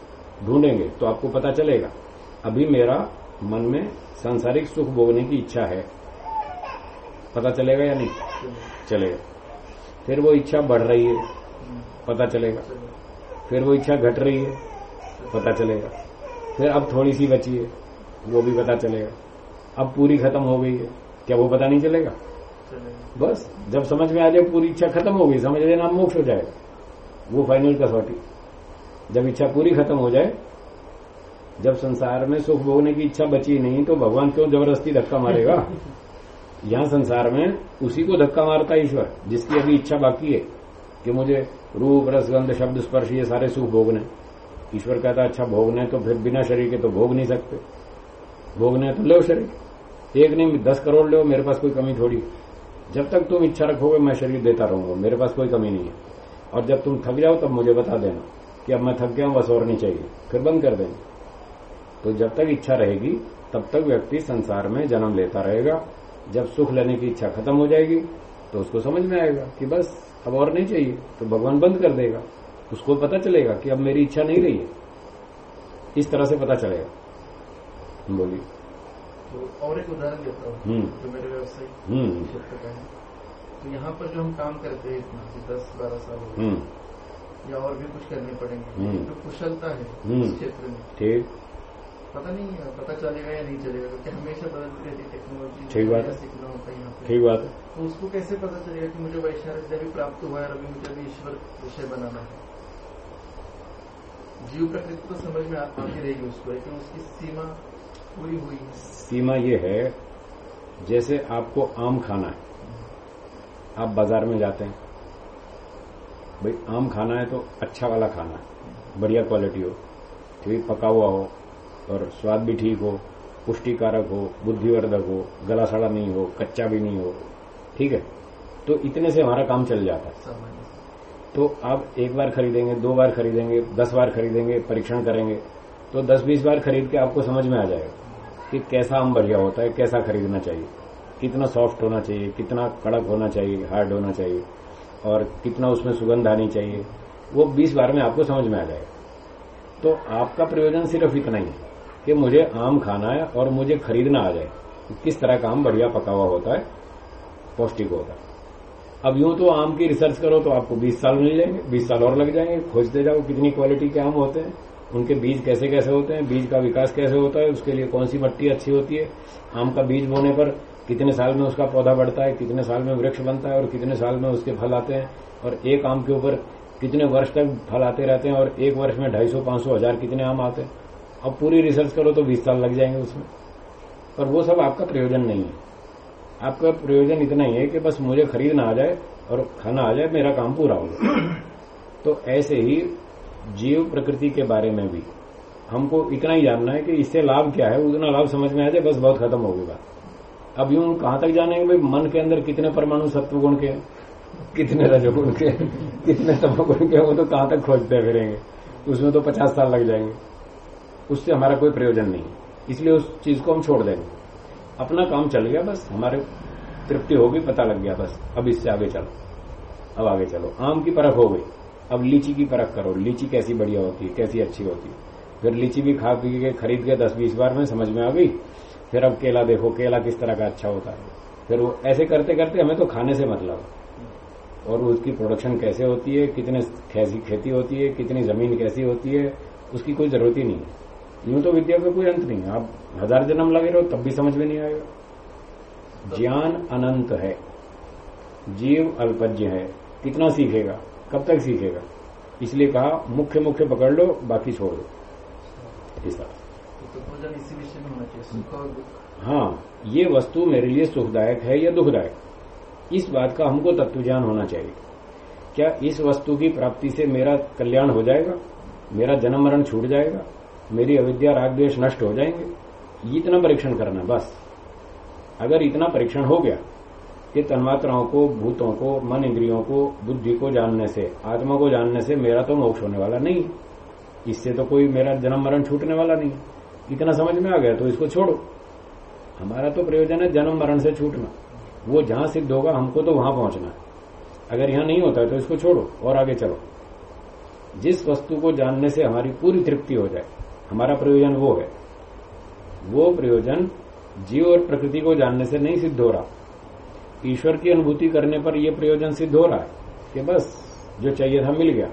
ढूंढेंगे तो आपको पता चलेगा। अभी मेरा मन में सांसारिक सुख भोगने की इच्छा है। पता चलेगा या नहीं? चलेगा। फिर वो इच्छा बढ़ रही है, पता चलेगा। फिर वो इच्छा घट रही है, पता चलेगा। फिर अब थोड़ी सी बची है, वो भी पता चलेगा। अब पूरी खत्म हो गई है, क्या वो पता नहीं चलेगा? बस, जब समझ में आ जाए पूरी इच्छा खत्म हो गई, समझ लेना मोक्ष हो जाएगा वो फाइनल कसौटी। जब इच्छा पूरी खत्म हो जाए जब संसार में सुख भोगने की इच्छा बची नहीं तो भगवान क्यों ज़बरदस्ती धक्का मारेगा? यहाँ संसार में उसी को धक्का मारता है ईश्वर जिसकी अभी इच्छा बाकी है कि मुझे रूप रसगंध शब्द स्पर्श ये सारे सुख भोगने ईश्वर कहता अच्छा भोगने तो फिर बिना शरीर के तो भोग नहीं सकते। भोगने तो लो शरीर एक नहीं दस करोड़ लो मेरे पास कोई कमी थोड़ी जब तक तुम इच्छा रखोगे मैं शरीर देता रहूँगा मेरे पास कोई कमी नहीं है। और जब तुम थक जाओ तब मुझे बता देना कि अब मैं थक गया हूँ बस और नहीं चाहिए। फिर बंद कर देंगे तो जब तक इच्छा रहेगी तब तक व्यक्ति संसार में जन्म लेता रहेगा। जब सुख लेने की इच्छा खत्म हो जाएगी तो उसको समझ में आएगा कि बस अब और नहीं चाहिए तो भगवान बंद कर देगा। उसको पता चलेगा कि अब मेरी इच्छा नहीं रही है। इस तरह से पता चलेगा। बोलिए। तो और एक उदाहरण देता हूँ हम्म। जो मेरे व्यवसाय हम्म। क्षेत्र का है। तो यहाँ पर जो हम काम करते हैं इतना दस बारह साल हो हम्म। या और भी कुछ करने पड़ेंगे। जो कुशलता है। इस क्षेत्र में। ठीक। पता नहीं पता चलेगा या नहीं चलेगा क्योंकि हमेशा बदलती रहती है टेक्नोलॉजी ठीक बात है। सीखना होता है यहाँ पे। ठीक बात है। तो उसको कैसे पता चलेगा कि मुझे वैशारद अभी प्राप्त हुआ है और अभी मुझे अभी ईश्वर विषय बनाना है? जीव प्रकृति तो समझ में आ- आती रहेगी उसको लेकिन उसकी सीमा पूरी हुई है। सीमा ये है जैसे आपको आम खाना है आप बाज़ार में जाते हैं भाई आम खाना है तो अच्छा वाला खाना है बढ़िया क्वालिटी हो ठीक पका हुआ हो और स्वाद भी ठीक हो पुष्टिकारक हो बुद्धिवर्धक हो गला सड़ा नहीं हो कच्चा भी नहीं हो ठीक है? तो इतने से हमारा काम चल जाता है। तो आप एक बार खरीदेंगे दो बार खरीदेंगे दस बार खरीदेंगे परीक्षण करेंगे तो दस बीस बार खरीद के आपको समझ में आ जाएगा कि कैसा आम बढ़िया होता है कैसा खरीदना चाहिए। कितना सॉफ्ट होना चाहिए कितना कड़क होना चाहिए हार्ड होना चाहिए और कितना उसमें सुगंध आनी चाहिए वो बीस बार में आपको समझ में आ जाएगा। तो आपका प्रयोजन सिर्फ़ इतना ही है। कि मुझे आम खाना है और मुझे खरीदना आ जाए। किस तरह का आम बढ़िया पका हुआ होता है, पौष्टिक होता है। अब यूँ तो आम की रिसर्च करो तो आपको 20 साल मिल जाएँगे 20 साल और लग जाएँगे। खोजते जाओ कितनी क्वालिटी के आम होते हैं, उनके बीज कैसे कैसे होते हैं, बीज का विकास कैसे होता है, उसके लिए कौन सी मट्टी अच्छी होती है। आम का बीज बोने पर कितने साल में उसका पौधा बढ़ता है, कितने साल में वृक्ष बनता है और कितने साल में उसके फल आते हैं। और एक आम के ऊपर कितने वर्ष तक फल आते रहते हैं और एक वर्ष में ढाई सौ, पाँच सौ, हज़ार कितने आम आते हैं। अब पूरी रिसर्च करो तो बीस साल लग जाएँगे उसमें। पर वो सब आपका प्रयोजन नहीं है। आपका प्रयोजन इतना ही है कि बस मुझे खरीदना आ जाए और खाना आ जाए मेरा काम पूरा हो जाए। तो ऐसे ही जीव प्रकृति के बारे में भी हमको इतना ही जानना है कि इससे लाभ क्या है उतना लाभ समझ में आ जाए बस बहुत खत्म होगी बात। अब यूँ कहाँ तक जानेंगे भाई मन के अंदर कितने परमाणु सत्व गुण के हैं, कितने रजोगुण के कितने तमोगुण के हैं, वो तो कहाँ तक खोजते फिरेंगे? उसमें तो पचास साल लग जाएँगे। उससे हमारा कोई प्रयोजन नहीं। इसलिए उस चीज़ को हम छोड़ देंगे। अपना काम चल गया बस, हमारे तृप्ति होगी पता लग गया बस। अब इससे आगे चलो। अब आगे चलो। आम की परख हो गई। अब लीची की परख करो। लीची कैसी बढ़िया होती है, कैसी अच्छी होती है। फिर लीची भी खा पी के खरीद के दस बीस बार में समझ में आ गई। फिर अब केला देखो, केला किस तरह का अच्छा होता है। फिर वो ऐसे करते करते हमें तो खाने से मतलब। और उसकी प्रोडक्शन कैसे होती है, कितने कैसी खेती होती है, कितनी ज़मीन कैसी होती है, उसकी कोई ज़रूरत ही नहीं है। यूँ तो विद्या का कोई अंत नहीं है। आप हज़ार जन्म लगे रहो तब भी समझ में नहीं आएगा। ज्ञान अनंत है। जीव अल्पज्ञ है। कितना सीखेगा? कब तक सीखेगा? इसलिए कहा मुख्य मुख्य पकड़ लो बाकी छोड़ दो। तो इसी और दुख। हाँ ये वस्तु मेरे लिए सुखदायक है या दुखदायक? इस बात का हमको तत्व ज्ञान होना चाहिए। क्या इस वस्तु की प्राप्ति से मेरा कल्याण हो जाएगा? मेरा जन्म मरण छूट जाएगा? मेरी अविद्या राग द्वेष नष्ट हो जाएँगे। इतना परीक्षण करना, बस। अगर इतना परीक्षण हो गया, कि तन्मात्राओं को, भूतों को, मन इंद्रियों को, बुद्धि को जानने से, आत्मा को जानने से मेरा तो मोक्ष होने वाला नहीं। इससे तो कोई मेरा जन्म मरण छूटने वाला नहीं। इतना समझ में आ गया तो इसको छोड़ो। हमारा तो प्रयोजन है जन्म मरण से छूटना। वो जहाँ सिद्ध होगा, हमको तो वहाँ पहुँचना। है अगर यहाँ नहीं होता है तो इसको छोड़ो और आगे चलो। जिस वस्तु को जानने से हमारी पूरी तृप्ति हो जाए हमारा प्रयोजन वो है वो प्रयोजन जीव और प्रकृति को जानने से नहीं सिद्ध हो रहा। ईश्वर की अनुभूति करने पर यह प्रयोजन सिद्ध हो रहा है कि बस, जो चाहिए था मिल गया,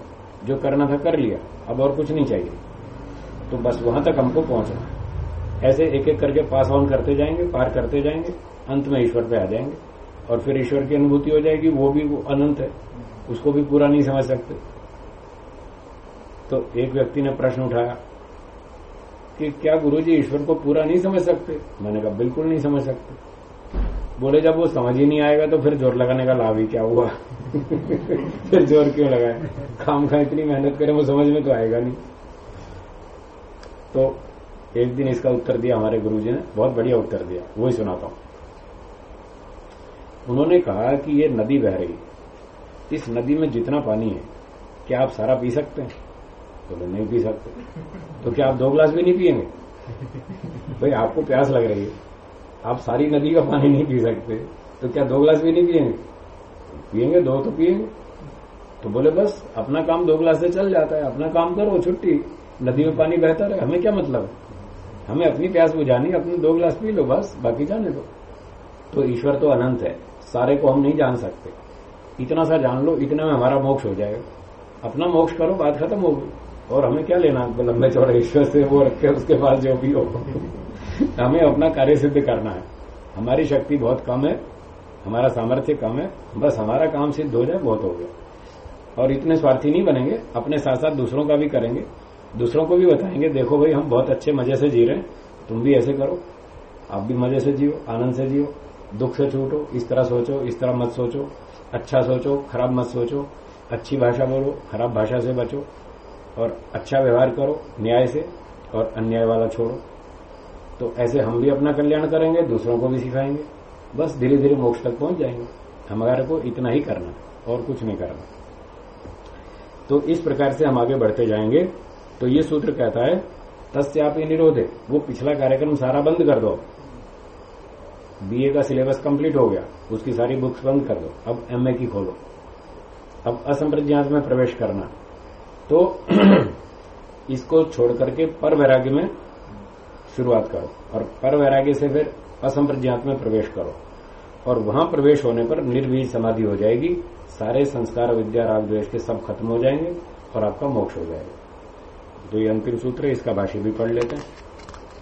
जो करना था कर लिया, अब और कुछ नहीं चाहिए। तो बस वहाँ तक हमको पहुँचना ऐसे एक एक करके पास ऑन करते जाएँगे, पार करते जाएँगे, अंत में ईश्वर पे आ जाएँगे। और फिर ईश्वर की अनुभूति हो जाएगी, वो भी वो अनंत है, उसको भी पूरा नहीं समझ सकते। तो एक व्यक्ति ने प्रश्न उठाया कि क्या गुरु जी ईश्वर को पूरा नहीं समझ सकते? मैंने कहा, बिल्कुल नहीं समझ सकते। बोले, जब वो समझ ही नहीं आएगा तो फिर ज़ोर लगाने का लाभ ही क्या हुआ? फिर ज़ोर क्यों लगाए खाम खा इतनी मेहनत करें, वो समझ में तो आएगा नहीं। तो एक दिन इसका उत्तर दिया हमारे गुरुजी ने, बहुत बढ़िया उत्तर दिया वही सुनाता हूँ। उन्होंने कहा कि ये नदी बह रही इस नदी में जितना पानी है, क्या आप सारा पी सकते हैं? बोले नहीं पी सकते। तो क्या आप दो गिलास भी नहीं पिएँगे भाई, आपको प्यास लग रही है। आप सारी नदी का पानी नहीं पी सकते। तो क्या दो गिलास भी नहीं पिएँगे पिएँगे दो तो पिएँगे तो बोले, बस, अपना काम दो गिलास से चल जाता है। अपना काम करो, छुट्टी। नदी में पानी बेहतर है हमें क्या मतलब? हमें अपनी प्यास बुझानी अपने दो गिलास पी लो, बस। बाकी जाने दो। तो ईश्वर तो अनंत है। सारे को हम नहीं जान सकते। इतना सा जान लो, इतने में हमारा मोक्ष हो जाएगा। अपना मोक्ष करो, बात खत्म हो गई। और हमें क्या लेना लंबे चौड़े ईश्वर से वो रखे उसके पास जो भी हो। हमें अपना कार्य सिद्ध करना है। हमारी शक्ति बहुत कम है, हमारा सामर्थ्य कम है, बस हमारा काम सिद्ध हो जाए, बहुत हो गया। और इतने स्वार्थी नहीं बनेंगे, अपने साथ साथ दूसरों का भी करेंगे। दूसरों को भी बताएँगे, देखो भाई, हम बहुत अच्छे मज़े से जी रहे हैं, तुम भी ऐसे करो। आप भी मज़े से जियो, आनंद से जियो, दुख से छूटो, इस तरह सोचो, इस तरह मत सोचो अच्छा सोचो, खराब मत सोचो, अच्छी भाषा बोलो, खराब भाषा से बचो और अच्छा व्यवहार करो, न्याय से, और अन्याय वाला छोड़ो। तो ऐसे हम भी अपना कल्याण करेंगे, दूसरों को भी सिखाएँगे। बस धीरे धीरे मोक्ष तक पहुँच जाएँगे। हमारे को इतना ही करना और कुछ नहीं करना। तो इस प्रकार से हम आगे बढ़ते जाएँगे। तो ये सूत्र कहता है, तस्यापी निरोधे। वो पिछला कार्यक्रम सारा बंद कर दो। बीए का सिलेबस कंप्लीट हो गया। उसकी सारी बुक्स बंद कर दो। अब एमए की खोलो। अब असंप्रज्ञात में प्रवेश करना। तो इसको छोड़ करके पर वैराग्य में शुरुआत करो और पर वैराग्य से फिर असंप्रज्ञात में प्रवेश करो। और वहाँ प्रवेश होने पर निर्वीज समाधि हो जाएगी सारे संस्कार विद्या राग द्वेष के सब खत्म हो जाएँगे और आपका मोक्ष हो जाएगा। तो ये अंतिम सूत्र है इसका भाष्य भी पढ़ लेते हैं।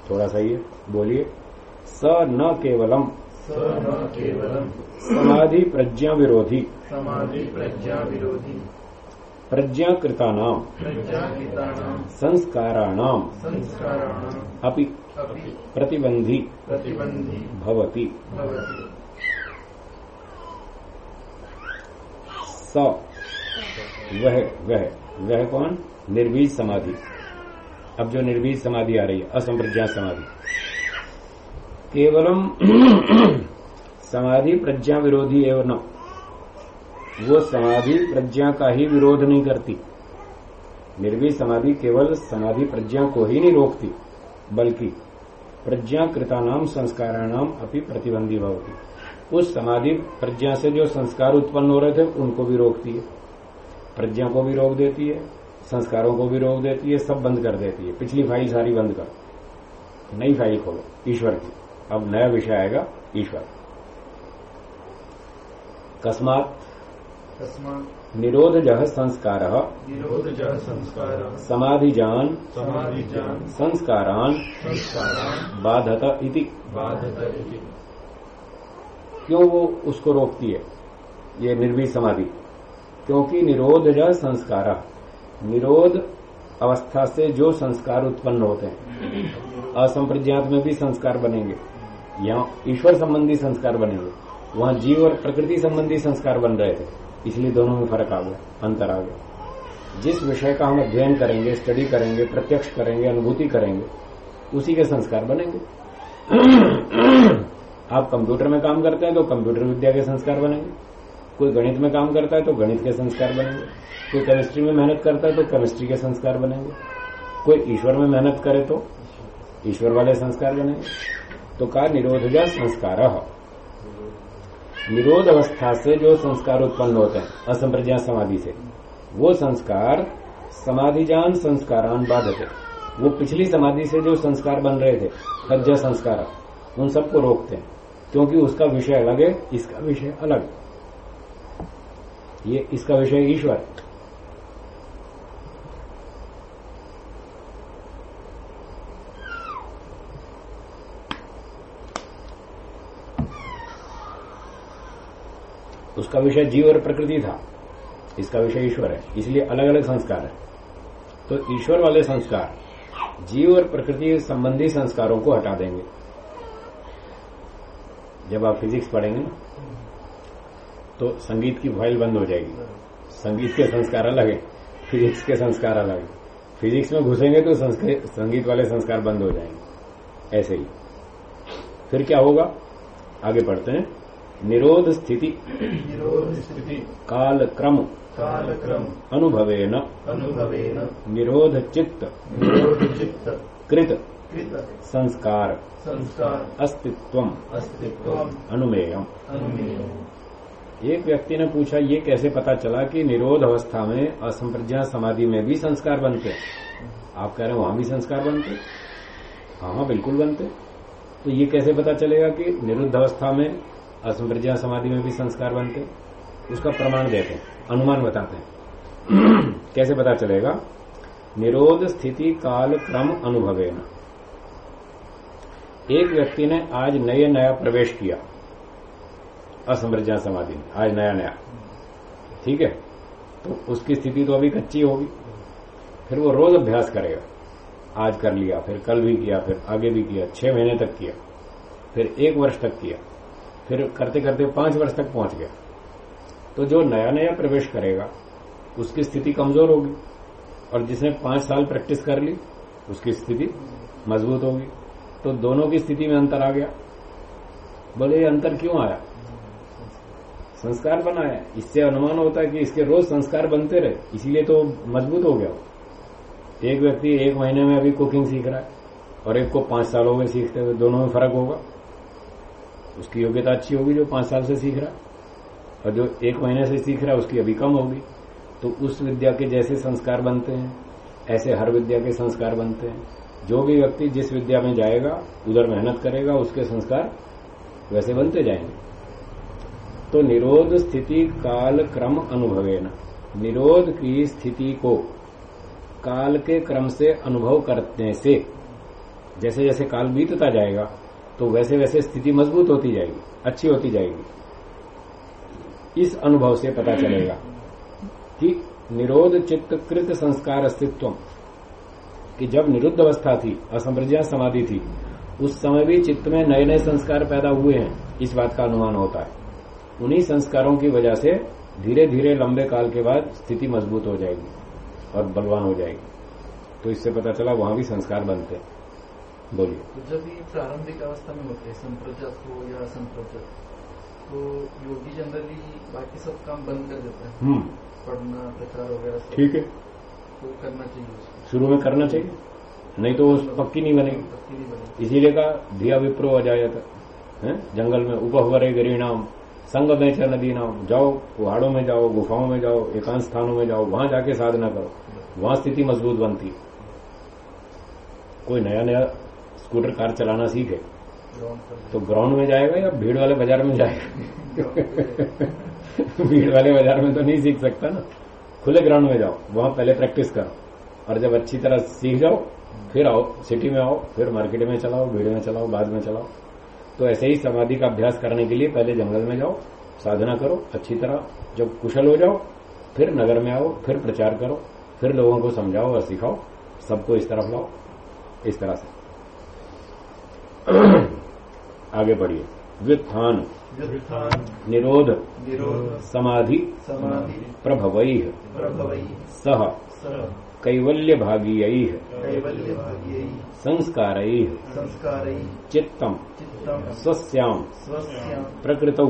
थोड़ा सा ये बोलिए। स न केवलम। स न केवलम। समाधि प्रज्ञा विरोधी। समाधि प्रज्ञा विरोधी। प्रज्ञाकृतानाम। संस्काराणाम। अपि प्रतिबंधी भवति। स। वह वह। वह कौन? निर्वीज समाधि। अब जो निर्वीज समाधि आ रही है असंप्रज्ञा समाधि। केवलम समाधि प्रज्ञा विरोधी एवं न। वो समाधि प्रज्ञा का ही विरोध नहीं करती। निर्वी समाधि केवल समाधि प्रज्ञा को ही नहीं रोकती, बल्कि प्रज्ञा कृतानाम संस्काराणाम अपनी प्रतिबंधी भवती। उस समाधि प्रज्ञा से जो संस्कार उत्पन्न हो रहे थे, उनको भी रोकती है। प्रज्ञा को भी रोक देती है, संस्कारों को भी रोक देती है, सब बंद कर देती है। पिछली फ़ाइल सारी बंद कर। नई फ़ाइल खोलो, ईश्वर की। अब नया विषय आएगा, ईश्वर। कस्मात निरोधज संस्कार निरोधजः संस्कार समाधिजान। समाधिजान। संस्कारान। संस्कारान्। बाधत इति। बाधत इति। क्यों वो उसको रोकती है? ये निर्वी समाधि। क्योंकि निरोधज संस्कार निरोध अवस्था से जो संस्कार उत्पन्न होते हैं असंप्रज्ञात में भी संस्कार बनेंगे। यहाँ ईश्वर संबंधी संस्कार बनेंगे। वहाँ जीव और प्रकृति संबंधी संस्कार बन रहे थे। इसलिए दोनों में फ़र्क आ गया अंतर आ गया जिस विषय का हम अध्ययन करेंगे स्टडी करेंगे, प्रत्यक्ष करेंगे, अनुभूति करेंगे, उसी के संस्कार बनेंगे। आप कंप्यूटर में काम करते हैं तो कंप्यूटर विद्या के संस्कार बनेंगे। कोई गणित में काम करता है तो गणित के संस्कार बनेंगे। कोई केमिस्ट्री में मेहनत करता है तो केमिस्ट्री के संस्कार बनेंगे। कोई ईश्वर में मेहनत करे तो ईश्वर वाले संस्कार बनेंगे। तो का निरोधजा संस्कार। निरोध अवस्था से जो संस्कार उत्पन्न होते हैं, असंप्रज्ञा समाधि से, वो संस्कार समाधिजान संस्कारान बाधते वो पिछली समाधि से जो संस्कार बन रहे थे सज्जा संस्कार, उन सबको रोकते हैं, क्योंकि उसका विषय अलग है, इसका विषय अलग ये इसका विषय ईश्वर। उसका विषय जीव और प्रकृति था। इसका विषय ईश्वर है। इसलिए अलग अलग संस्कार है। तो ईश्वर वाले संस्कार जीव और प्रकृति संबंधी संस्कारों को हटा देंगे। जब आप फिजिक्स पढ़ेंगे ना तो संगीत की फ़ाइल बंद हो जाएगी। संगीत के संस्कार अलग है, फिजिक्स के संस्कार अलग है। फिजिक्स में घुसेंगे तो संगीत वाले संस्कार बंद हो जाएँगे। ऐसे ही। फिर क्या होगा? आगे पढ़ते हैं। निरोध स्थिति निरोध स्थिति काल क्रम काल क्रम अनुभवेन। अनुभवेन। निरोध चित्त निरोध चित्त कृत। कृत। संस्कार। संस्कार। अस्तित्व अस्तित्वम। अनुमेयम। अनुमेय एक व्यक्ति ने पूछा ये कैसे पता चला कि निरोध अवस्था में असंप्रज्ञा समाधि में भी संस्कार बनते हैं? आप कह रहे हो वहाँ भी संस्कार बनते हाँ? हाँ बिल्कुल बनते तो ये कैसे पता चलेगा कि निरुद्ध अवस्था में असंप्रज्ञा समाधि में भी संस्कार बनते उसका प्रमाण देते अनुमान बताते हैं। कैसे पता चलेगा? निरोध स्थिति काल क्रम अनुभवेन एक व्यक्ति ने आज नए नया प्रवेश किया असंप्रज्ञा समाधि में, आज नया नया। ठीक है? तो उसकी स्थिति तो अभी कच्ची होगी। फिर वो रोज अभ्यास करेगा। आज कर लिया, फिर कल भी किया, फिर आगे भी किया, छह महीने तक किया, फिर एक वर्ष तक किया। फिर करते करते पाँच वर्ष तक पहुँच गया। तो जो नया नया प्रवेश करेगा, उसकी स्थिति कमज़ोर होगी और जिसने पाँच साल प्रैक्टिस कर ली, उसकी स्थिति मज़बूत होगी। तो दोनों की स्थिति में अंतर आ गया। बोले, ये अंतर क्यों आया? संस्कार बनाया। इससे अनुमान होता है कि इसके रोज संस्कार बनते रहे, इसीलिए तो मज़बूत हो गया एक व्यक्ति एक महीने में अभी कुकिंग सीख रहा है और एक को पाँच साल हो गए सीखते हुए दोनों में फ़र्क होगा। उसकी योग्यता अच्छी होगी जो पाँच साल से सीख रहा और जो एक महीने से सीख रहा, उसकी अभी कम होगी। तो उस विद्या के जैसे संस्कार बनते हैं, ऐसे हर विद्या के संस्कार बनते हैं। जो भी व्यक्ति जिस विद्या में जाएगा, उधर मेहनत करेगा, उसके संस्कार वैसे बनते जाएँगे। तो निरोध स्थिति काल क्रम अनुभवेन। निरोध की स्थिति को काल के क्रम से अनुभव करने से जैसे जैसे काल बीतता जाएगा तो वैसे वैसे स्थिति मज़बूत होती जाएगी, अच्छी होती जाएगी। इस अनुभव से पता चलेगा कि निरोध चित्त कृत संस्कार अस्तित्व कि जब निरुद्ध अवस्था थी, असंप्रज्ञा समाधि थी, उस समय भी चित्त में नए नए संस्कार पैदा हुए हैं, इस बात का अनुमान होता है। उन्हीं संस्कारों की वजह से धीरे धीरे लंबे काल के बाद स्थिति मज़बूत हो जाएगी और बलवान हो जाएगी। तो इससे पता चला, वहाँ भी संस्कार बनते हैं। बोलिए। तो जब ये प्रारंभिक अवस्था में होते हैं संप्रजात हो या असंप्रजात तो योगी जनरली बाकी सब काम बंद कर देता है। हम्म। पढ़ना प्रचार वगैरह ठीक है। तो करना चाहिए शुरू में करना चाहिए। नहीं तो पक्की नहीं बनेगी। पक्की नहीं बनेगी। इसीलिए कहा धिया विप्रो अजायत है? जंगल में उपहवरे गरीनाम संग में च नदी नाम। जाओ पहाड़ों में जाओ गुफाओं में जाओ एकांत स्थानों में जाओ वहाँ जाके साधना करो। वहाँ स्थिति मज़बूत बनती कोई नया नया स्कूटर कार चलाना सीखे तो ग्राउंड में जाएगा या भीड़ वाले बाज़ार में जाएगा? भीड़ वाले बाज़ार में तो नहीं सीख सकता ना। खुले ग्राउंड में जाओ वहाँ पहले प्रैक्टिस करो। और जब अच्छी तरह सीख जाओ फिर आओ सिटी में आओ फिर मार्केट में चलाओ भीड़ में चलाओ बाद में चलाओ। तो ऐसे ही समाधि का अभ्यास करने के लिए पहले जंगल में जाओ साधना करो अच्छी तरह जब कुशल हो जाओ फिर नगर में आओ फिर प्रचार करो फिर लोगों को समझाओ और सिखाओ सबको इस तरफ़ लाओ इस तरह से। आगे बढ़िए व्युत्थान। निरोध। निरोध। समाधि। प्रभवै। सह। कैवल्य भागीय संस्कार। चित्तम। स्वस्याम। स्वस्यां प्रकृतौ।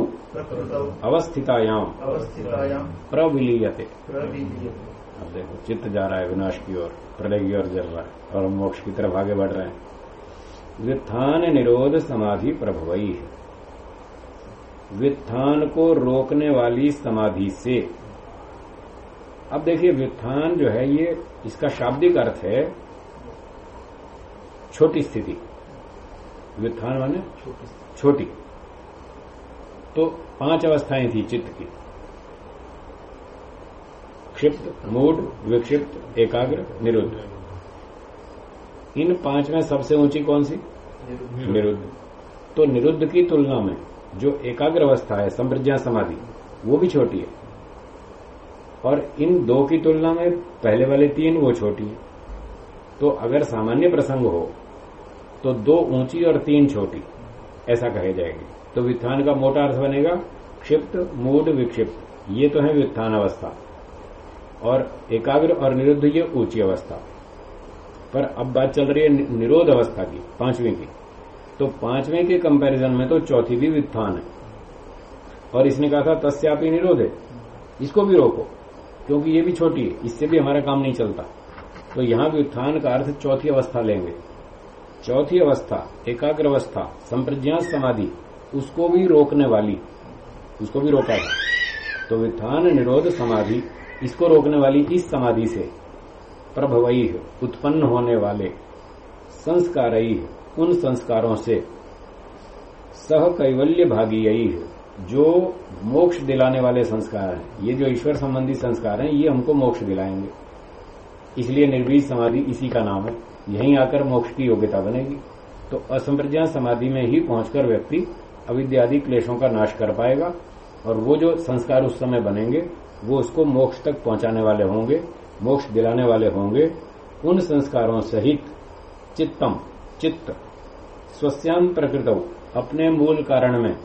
अवस्थितायाम। प्रविलीयते। प्रविलीयते। अब देखो चित्त जा रहा है विनाश की ओर प्रलय की ओर जल रहा है और हम मोक्ष की तरफ़ आगे बढ़ रहे हैं। व्युत्थान निरोध समाधि प्रभवई है व्युत्थान को रोकने वाली समाधि से। अब देखिए व्युत्थान जो है ये इसका शाब्दिक अर्थ है छोटी स्थिति। व्युत्थान माने? छोटी छोटी। तो पाँच अवस्थाएँ थी चित्त की। क्षिप्त मूड विक्षिप्त एकाग्र निरुद्ध। इन पाँच में सबसे ऊँची कौन सी? निरुद्ध। तो निरुद्ध की तुलना में जो एकाग्र अवस्था है संप्रज्ञा समाधि वो भी छोटी है। और इन दो की तुलना में पहले वाले तीन वो छोटी है। तो अगर सामान्य प्रसंग हो तो दो ऊँची और तीन छोटी ऐसा कहे जाएगी। तो व्युत्थान का मोटा अर्थ बनेगा क्षिप्त मूड विक्षिप्त। ये तो है व्युत्थान अवस्था और एकाग्र और निरुद्ध ये ऊँची अवस्था। पर अब बात चल रही है निरोध अवस्था की, पांचवीं की। तो पाँचवें के कंपैरिजन में तो चौथी भी व्युत्थान है। और इसने कहा था, तस्यापी निरोध है। इसको भी रोको, क्योंकि ये भी छोटी है, इससे भी हमारा काम नहीं चलता। तो यहाँ व्युत्थान का अर्थ चौथी अवस्था लेंगे। चौथी अवस्था, एकाग्र अवस्था, संप्रज्ञा समाधि, उसको भी रोकने वाली, उसको भी रोका है। तो व्युत्थान, निरोध, समाधि, इसको रोकने वाली इस समाधि से प्रभवई उत्पन्न होने वाले संस्कारई उन संस्कारों से सह कैवल्य भागीयी जो मोक्ष दिलाने वाले संस्कार हैं। ये जो ईश्वर संबंधी संस्कार हैं, ये हमको मोक्ष दिलाएँगे। इसलिए निर्बीज समाधि इसी का नाम है। यहीं आकर मोक्ष की योग्यता बनेगी। तो असंप्रज्ञा समाधि में ही पहुंचकर व्यक्ति अविद्यादि क्लेशों का नाश कर पाएगा, और वो जो संस्कार उस समय बनेंगे, वो उसको मोक्ष तक पहुँचाने वाले होंगे। मोक्ष दिलाने वाले होंगे, उन संस्कारों सहित चित्तम, चित्त, स्वस्याम प्रकृत, अपने मूल कारण में,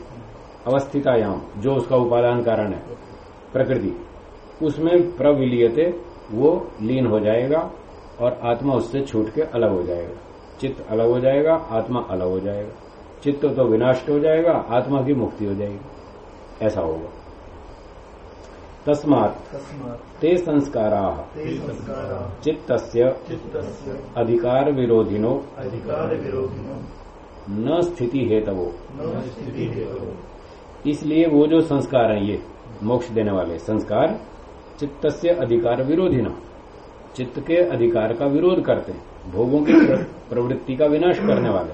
अवस्थितायाम, जो उसका उपादान कारण है, प्रकृति। उसमें प्रविलियते, वो लीन हो जाएगा और आत्मा उससे छूट के अलग हो जाएगा। चित्त अलग हो जाएगा, आत्मा अलग हो जाएगा। चित्त तो विनाश हो जाएगा, आत्मा की मुक्ति हो जाएगी। ऐसा होगा। तस्मात। ते संस्कारा। ते चित्तस्य। चित्तस्य। अधिकार विरोधिनो न स्थिति हेतवो न स्थिति इसलिए वो जो संस्कार हैं ये मोक्ष देने वाले संस्कार चित्त से अधिकार विरोधी न चित्त के अधिकार का विरोध करते हैं भोगों की प्रवृत्ति का विनाश करने वाले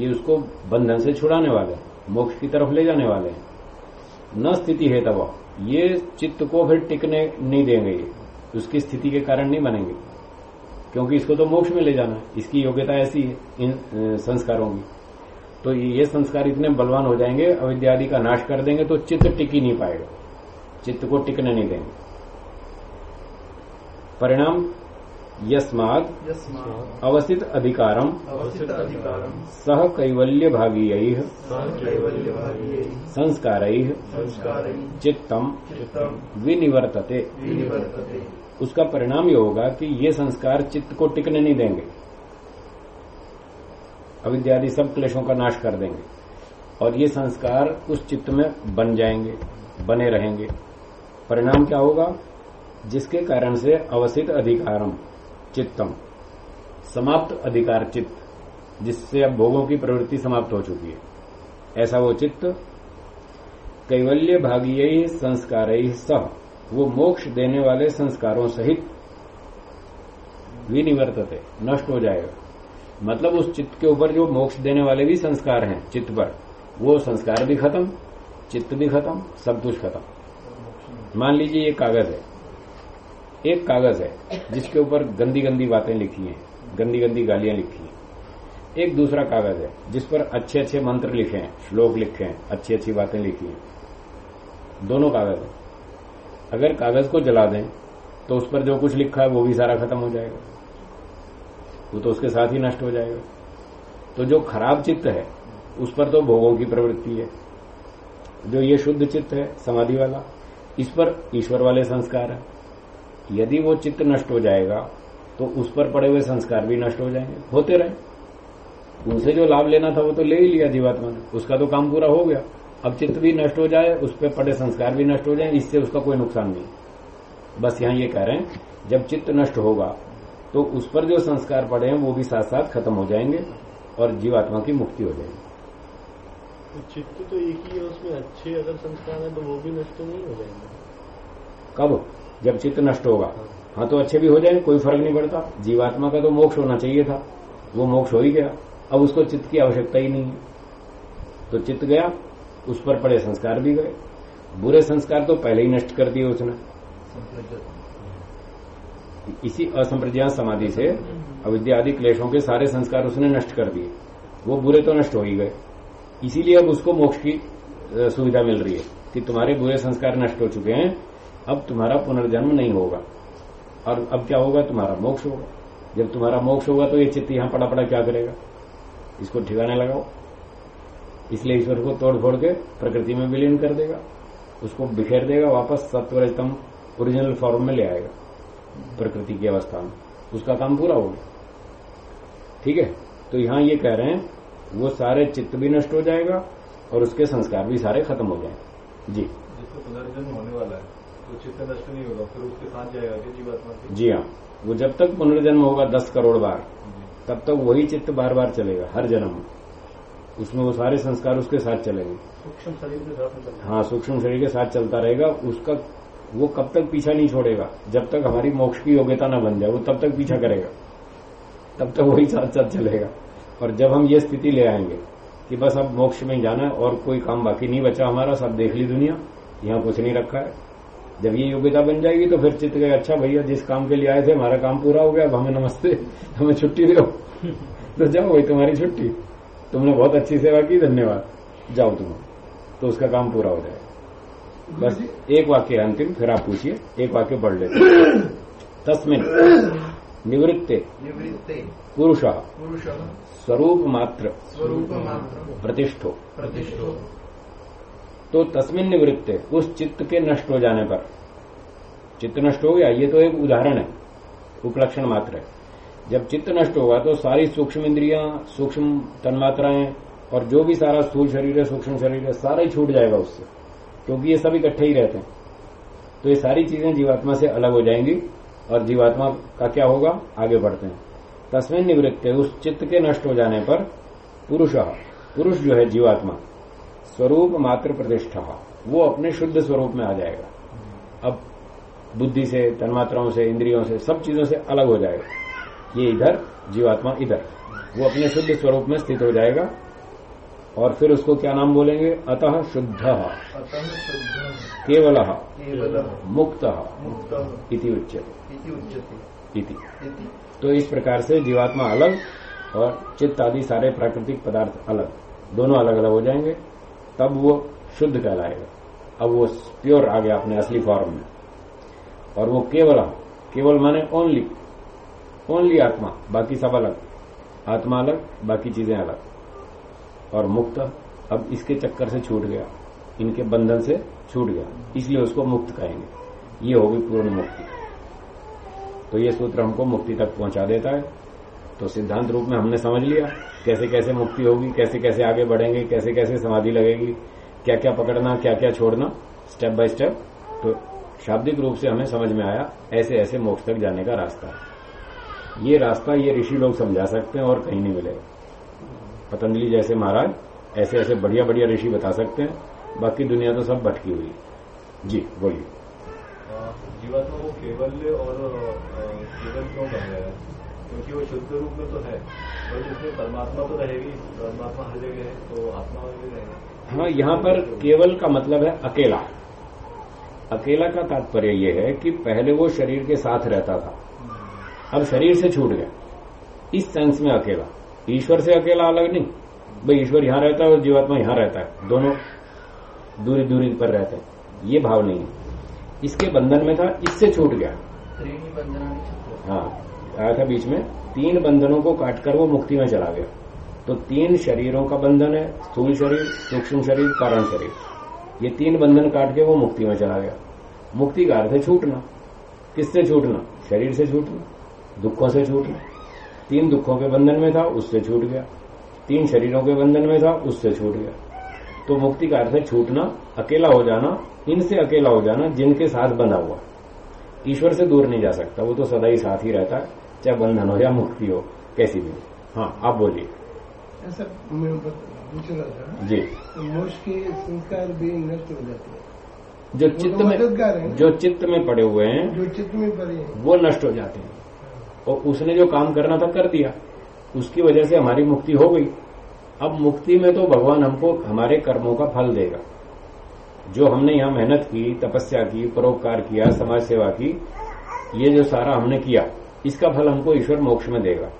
ये उसको बंधन से छुड़ाने वाले मोक्ष की तरफ़ ले जाने वाले हैं। न स्थिति है तब ये चित्त को फिर टिकने नहीं देंगे, उसकी स्थिति के कारण नहीं बनेंगे। क्योंकि इसको तो मोक्ष में ले जाना है, इसकी योग्यता ऐसी है, इन संस्कारों की। तो ये संस्कार इतने बलवान हो जाएँगे अविद्यादि का नाश कर देंगे तो चित्त टिक ही नहीं पाएगा। चित्त को टिकने नहीं देंगे। परिणाम यस्मात् अवस्थित अधिकारम सह कैवल्य भागीय संस्कार चित्तम विनिवर्तते। विनिवर्तते। उसका परिणाम ये होगा कि ये संस्कार चित्त को टिकने नहीं देंगे। अविद्यादि सब क्लेशों का नाश कर देंगे। और ये संस्कार उस चित्त में बन जाएँगे बने रहेंगे। परिणाम क्या होगा? जिसके कारण से अवसित अधिकारम चित्तम। समाप्त अधिकार चित्त, जिससे अब भोगों की प्रवृत्ति समाप्त हो चुकी है। ऐसा वो चित्त, कैवल्य भागीय संस्कार सह, वो मोक्ष देने वाले संस्कारों सहित विनिवर्तते, नष्ट हो जाएगा। मतलब उस चित्त के ऊपर जो मोक्ष देने वाले भी संस्कार हैं, चित्त पर, वो संस्कार भी खत्म, चित्त भी खत्म, सब कुछ खत्म। मान लीजिए ये कागज़ है। एक कागज़ है, जिसके ऊपर गंदी गंदी बातें लिखी हैं गंदी गंदी गालियाँ लिखी हैं। एक दूसरा कागज़ है, जिस पर अच्छे अच्छे मंत्र लिखे हैं, श्लोक लिखे हैं अच्छी अच्छी बातें लिखी हैं। दोनों कागज़ है। अगर कागज़ को जला दें तो उस पर जो कुछ लिखा है, वो भी सारा खत्म हो जाएगा। वो तो उसके साथ ही नष्ट हो जाएगा। तो जो खराब चित्त है, उस पर तो भोगों की प्रवृत्ति है। जो ये शुद्ध चित्त है, समाधि वाला, इस पर ईश्वर वाले संस्कार है। यदि वो चित्त नष्ट हो जाएगा तो उस पर पड़े हुए संस्कार भी नष्ट हो जाएँगे। होते रहे। उनसे जो लाभ लेना था वो तो ले ही लिया जीवात्मा ने। उसका तो काम पूरा हो गया। अब चित्त भी नष्ट हो जाए उस पर पड़े संस्कार भी नष्ट हो जाए इससे उसका कोई नुकसान नहीं। बस यहाँ ये कह रहे हैं जब चित्त नष्ट होगा तो उस पर जो संस्कार पड़े हैं वो भी साथ साथ खत्म हो जाएँगे और जीवात्मा की मुक्ति हो जाएगी। तो चित्त तो एक ही है उसमें अच्छे अगर संस्कार है तो वो भी नष्ट नहीं हो जाएँगे। कब? जब चित्त नष्ट होगा। हाँ तो अच्छे भी हो जाएँगे, कोई फ़र्क नहीं पड़ता। जीवात्मा का तो मोक्ष होना चाहिए था। वो मोक्ष हो ही गया। अब उसको चित्त की आवश्यकता ही नहीं है। तो चित्त गया, उस पर पड़े संस्कार भी गए। बुरे संस्कार तो पहले ही नष्ट कर दिए उसने। इसी असंप्रज्ञा समाधि से अविद्या आदि क्लेशों के सारे संस्कार उसने नष्ट कर दिए। वो बुरे तो नष्ट हो ही गए। इसीलिए अब उसको मोक्ष की सुविधा मिल रही है कि तुम्हारे बुरे संस्कार नष्ट हो चुके हैं अब तुम्हारा पुनर्जन्म नहीं होगा। और अब क्या होगा? तुम्हारा मोक्ष होगा। जब तुम्हारा मोक्ष होगा तो ये चित्त यहाँ पड़ा पड़ा क्या करेगा? इसको ठिकाने लगाओ। इसलिए ईश्वर को तोड़ फोड़ के प्रकृति में विलीन कर देगा। उसको बिखेर देगा, वापस सत्वरतम ओरिजिनल फॉर्म में ले आएगा। प्रकृति की अवस्था में। उसका काम पूरा हो गया। ठीक है? तो यहाँ ये कह रहे हैं, वो सारे चित्त भी नष्ट हो जाएगा और उसके संस्कार भी सारे खत्म हो जाएँगे। जी। जिसको पुनर्जन्म होने वाला है। तो चित्त नष्ट नहीं होगा फिर उसके साथ जाएगा क्या जीवात्मा जी हाँ। वो जब तक पुनर्जन्म होगा दस करोड़ बार तब तक वही चित्त बार बार चलेगा हर जन्म। उसमें वो सारे संस्कार उसके साथ चलेंगे। सूक्ष्म शरीर के साथ हाँ सूक्ष्म शरीर के साथ चलता रहेगा उसका वो कब तक पीछा नहीं छोड़ेगा। जब तक हमारी मोक्ष की योग्यता न बन जाए वो तब तक पीछा करेगा। तब तक वही साथ साथ चलेगा। और जब हम ये स्थिति ले आएँगे कि बस अब मोक्ष में जाना है और कोई काम बाकी नहीं बचा हमारा सब देख ली दुनिया यहाँ कुछ नहीं रखा है। जब ये योग्यता बन जाएगी तो फिर चित्त गए अच्छा भैया जिस काम के लिए आए थे हमारा काम पूरा हो गया अब हमें नमस्ते हमें छुट्टी दो। तो जाओ भाई तुम्हारी छुट्टी। तुमने बहुत अच्छी सेवा की धन्यवाद। जाओ तुम तो उसका काम पूरा हो जाएगा बस एक वाक्य अंतिम फिर आप पूछिए। एक वाक्य पढ़ लेते तस्मिन निवृत्ते निवृत्ते पुरुष पुरुष स्वरूप मात्र स्वरूप मात्र प्रतिष्ठो। प्रतिष्ठो। तो तस्मिन निवृत्ते, उस चित्त के नष्ट हो जाने पर। चित्त नष्ट हो गया, ये तो एक उदाहरण है, उपलक्षण मात्र है। जब चित्त नष्ट होगा तो सारी सूक्ष्म इंद्रिया, सूक्ष्म तन्मात्राएँ और जो भी सारा स्थूल शरीर है, सूक्ष्म शरीर है, सारा ही छूट जाएगा उससे, क्योंकि ये सब इकट्ठे ही रहते हैं। तो ये सारी चीज़ें जीवात्मा से अलग हो जाएँगी और जीवात्मा का क्या होगा? आगे बढ़ते हैं। तस्मिन निवृत्त, उस चित्त के नष्ट हो जाने पर पुरुष पुरुष जो है जीवात्मा स्वरूप मात्र प्रतिष्ठा। वो अपने शुद्ध स्वरूप में आ जाएगा। अब बुद्धि से तन्मात्राओं से इंद्रियों से सब चीज़ों से अलग हो जाएगा। ये इधर जीवात्मा इधर। वो अपने शुद्ध स्वरूप में स्थित हो जाएगा और फिर उसको क्या नाम बोलेंगे? अतः शुद्ध। केवल। मुक्त। इति इति तो इस प्रकार से जीवात्मा अलग और चित्त आदि सारे प्राकृतिक पदार्थ अलग। दोनों अलग अलग हो जाएँगे। तब वो शुद्ध कहलाएगा। अब वो प्योर आ गया अपने असली फॉर्म में। और वो केवल केवल माने ओनली ओनली आत्मा, बाकी सब अलग। आत्मा अलग, बाकी चीज़ें अलग। और मुक्त अब इसके चक्कर से छूट गया। इनके बंधन से छूट गया। इसलिए उसको मुक्त कहेंगे। ये होगी पूर्ण मुक्ति। तो ये सूत्र हमको मुक्ति तक पहुँचा देता है। तो सिद्धांत रूप में हमने समझ लिया, कैसे कैसे मुक्ति होगी, कैसे कैसे आगे बढ़ेंगे, कैसे कैसे समाधि लगेगी क्या क्या पकड़ना क्या क्या छोड़ना स्टेप बाय स्टेप तो शाब्दिक रूप से हमें समझ में आया ऐसे ऐसे मोक्ष तक जाने का रास्ता। ये रास्ता ये ऋषि लोग समझा सकते हैं और कहीं नहीं मिलेगा। पतंजलि जैसे महाराज ऐसे ऐसे बढ़िया बढ़िया ऋषि बता सकते हैं, बाकी दुनिया तो सब भटकी हुई जी, बोलिए। जीवात्मा को केवल्य और केवल क्यों कहा क्योंकि वो शुद्ध रूप में तो है और उसमें परमात्मा तो रहेगी परमात्मा हर जगह है तो आत्मा भी रहेगा। हाँ यहाँ पर केवल का मतलब है अकेला। अकेला का तात्पर्य यह है कि पहले वो शरीर के साथ रहता था। अब शरीर से छूट गया। इस सेंस में अकेला। ईश्वर से अकेला अलग नहीं। भाई ईश्वर यहाँ रहता है और जीवात्मा यहाँ रहता है। दोनों दूरी दूरी पर रहते हैं। ये भाव नहीं है। इसके बंधन में था इससे छूट गया। हाँ। आया था बीच में, तीन बंधनों को काटकर वो मुक्ति में चला गया। तो तीन शरीरों का बंधन है, स्थूल शरीर, सूक्ष्म शरीर, कारण शरीर। ये तीन बंधन काट के वो मुक्ति में चला गया। मुक्ति का अर्थ है छूटना। किससे छूटना? शरीर से छूटना, दुखों से छूटना। तीन दुखों के बंधन में था, उससे छूट गया। तीन शरीरों के बंधन में था, उससे छूट गया। तो मुक्ति का अर्थ है छूटना, अकेला हो जाना, इनसे अकेला हो जाना, जिनके साथ बना हुआ। ईश्वर से दूर नहीं जा सकता, वो तो सदा ही साथ ही रहता है। चाहे बंधन हो या मुक्ति हो कैसी भी हाँ। आप बोलिए। था। जी। तो मोक्ष के संस्कार भी नष्ट हो जाते हैं। जो चित्त तो में जो चित्त में पड़े हुए हैं जो चित्त में पड़े हैं। वो नष्ट हो जाते हैं। और उसने जो काम करना था कर दिया। उसकी वजह से हमारी मुक्ति हो गई। अब मुक्ति में तो भगवान हमको हमारे कर्मों का फल देगा। जो हमने यहाँ मेहनत की तपस्या की परोपकार किया समाज सेवा की ये जो सारा हमने किया इसका फल हमको ईश्वर मोक्ष में देगा।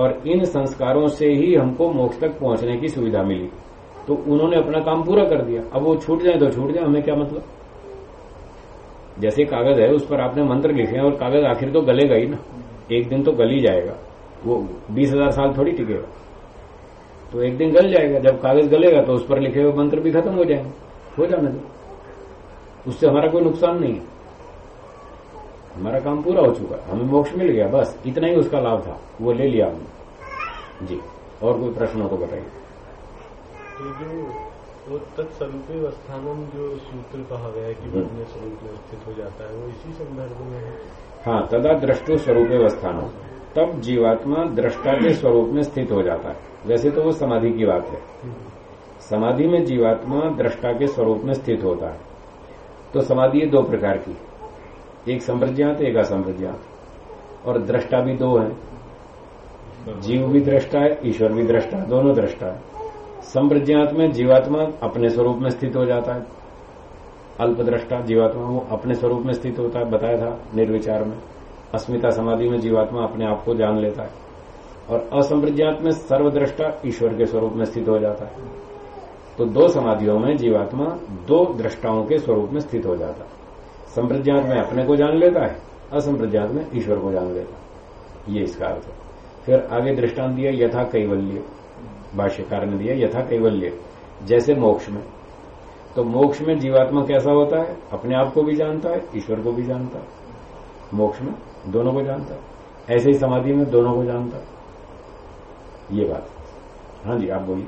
और इन संस्कारों से ही हमको मोक्ष तक पहुँचने की सुविधा मिली। तो उन्होंने अपना काम पूरा कर दिया। अब वो छूट जाए तो छूट जाए, हमें क्या मतलब? जैसे कागज़ है, उस पर आपने मंत्र लिखे और कागज़ आखिर तो गलेगा ही ना। एक दिन तो गल ही जाएगा। वो बीस हज़ार साल थोड़ी टिकेगा। तो एक दिन गल जाएगा। जब कागज़ गलेगा तो उस पर लिखे हुए मंत्र भी खत्म हो जाएँगे। हो जाने दो। उससे हमारा कोई नुकसान नहीं है। हमारा काम पूरा हो चुका है। हमें मोक्ष मिल गया बस। इतना ही उसका लाभ था। वो ले लिया हमने। जी। और कोई प्रश्न हो तो बताइए। तो जो वो तत्स्वरूपी अवस्थानम जो सूत्र कहा गया है कि हम्म। अपने स्वरूप में स्थित हो जाता है वो इसी संदर्भ में है? हाँ तदा दृष्टु स्वरूप अवस्थान तब जीवात्मा दृष्टा के स्वरूप में स्थित हो जाता है। वैसे तो वो समाधि की बात है। समाधि में जीवात्मा दृष्टा के स्वरूप में स्थित होता है। तो समाधि है दो प्रकार की एक संप्रज्ञात, एक असंप्रज्ञात। और दृष्टा भी दो है। जीव भी दृष्टा है, ईश्वर भी दृष्टा है, दोनों दृष्टा है। संप्रज्ञात में जीवात्मा अपने स्वरूप में स्थित हो जाता है। अल्पद्रष्टा जीवात्मा, वो अपने स्वरूप में स्थित होता है, बताया था निर्विचार में। अस्मिता समाधि में जीवात्मा अपने आप को जान लेता है। और असंप्रज्ञात में सर्वद्रष्टा ईश्वर के स्वरूप में स्थित हो जाता है। तो दो समाधियों में जीवात्मा दो दृष्टाओं के स्वरूप में स्थित हो जाता है। संप्रज्ञात में अपने को जान लेता है, असंप्रज्ञात में ईश्वर को जान लेता है। ये इसका अर्थ है। फिर आगे दृष्टांत दिया यथा कैवल्य भाष्यकार ने दिया यथा कैवल्य जैसे मोक्ष में। तो मोक्ष में जीवात्मा कैसा होता है? अपने आप को भी जानता है, ईश्वर को भी जानता है। मोक्ष में दोनों को जानता है। ऐसे ही समाधि में दोनों को जानता है। ये बात। हाँ जी, आप बोलिए।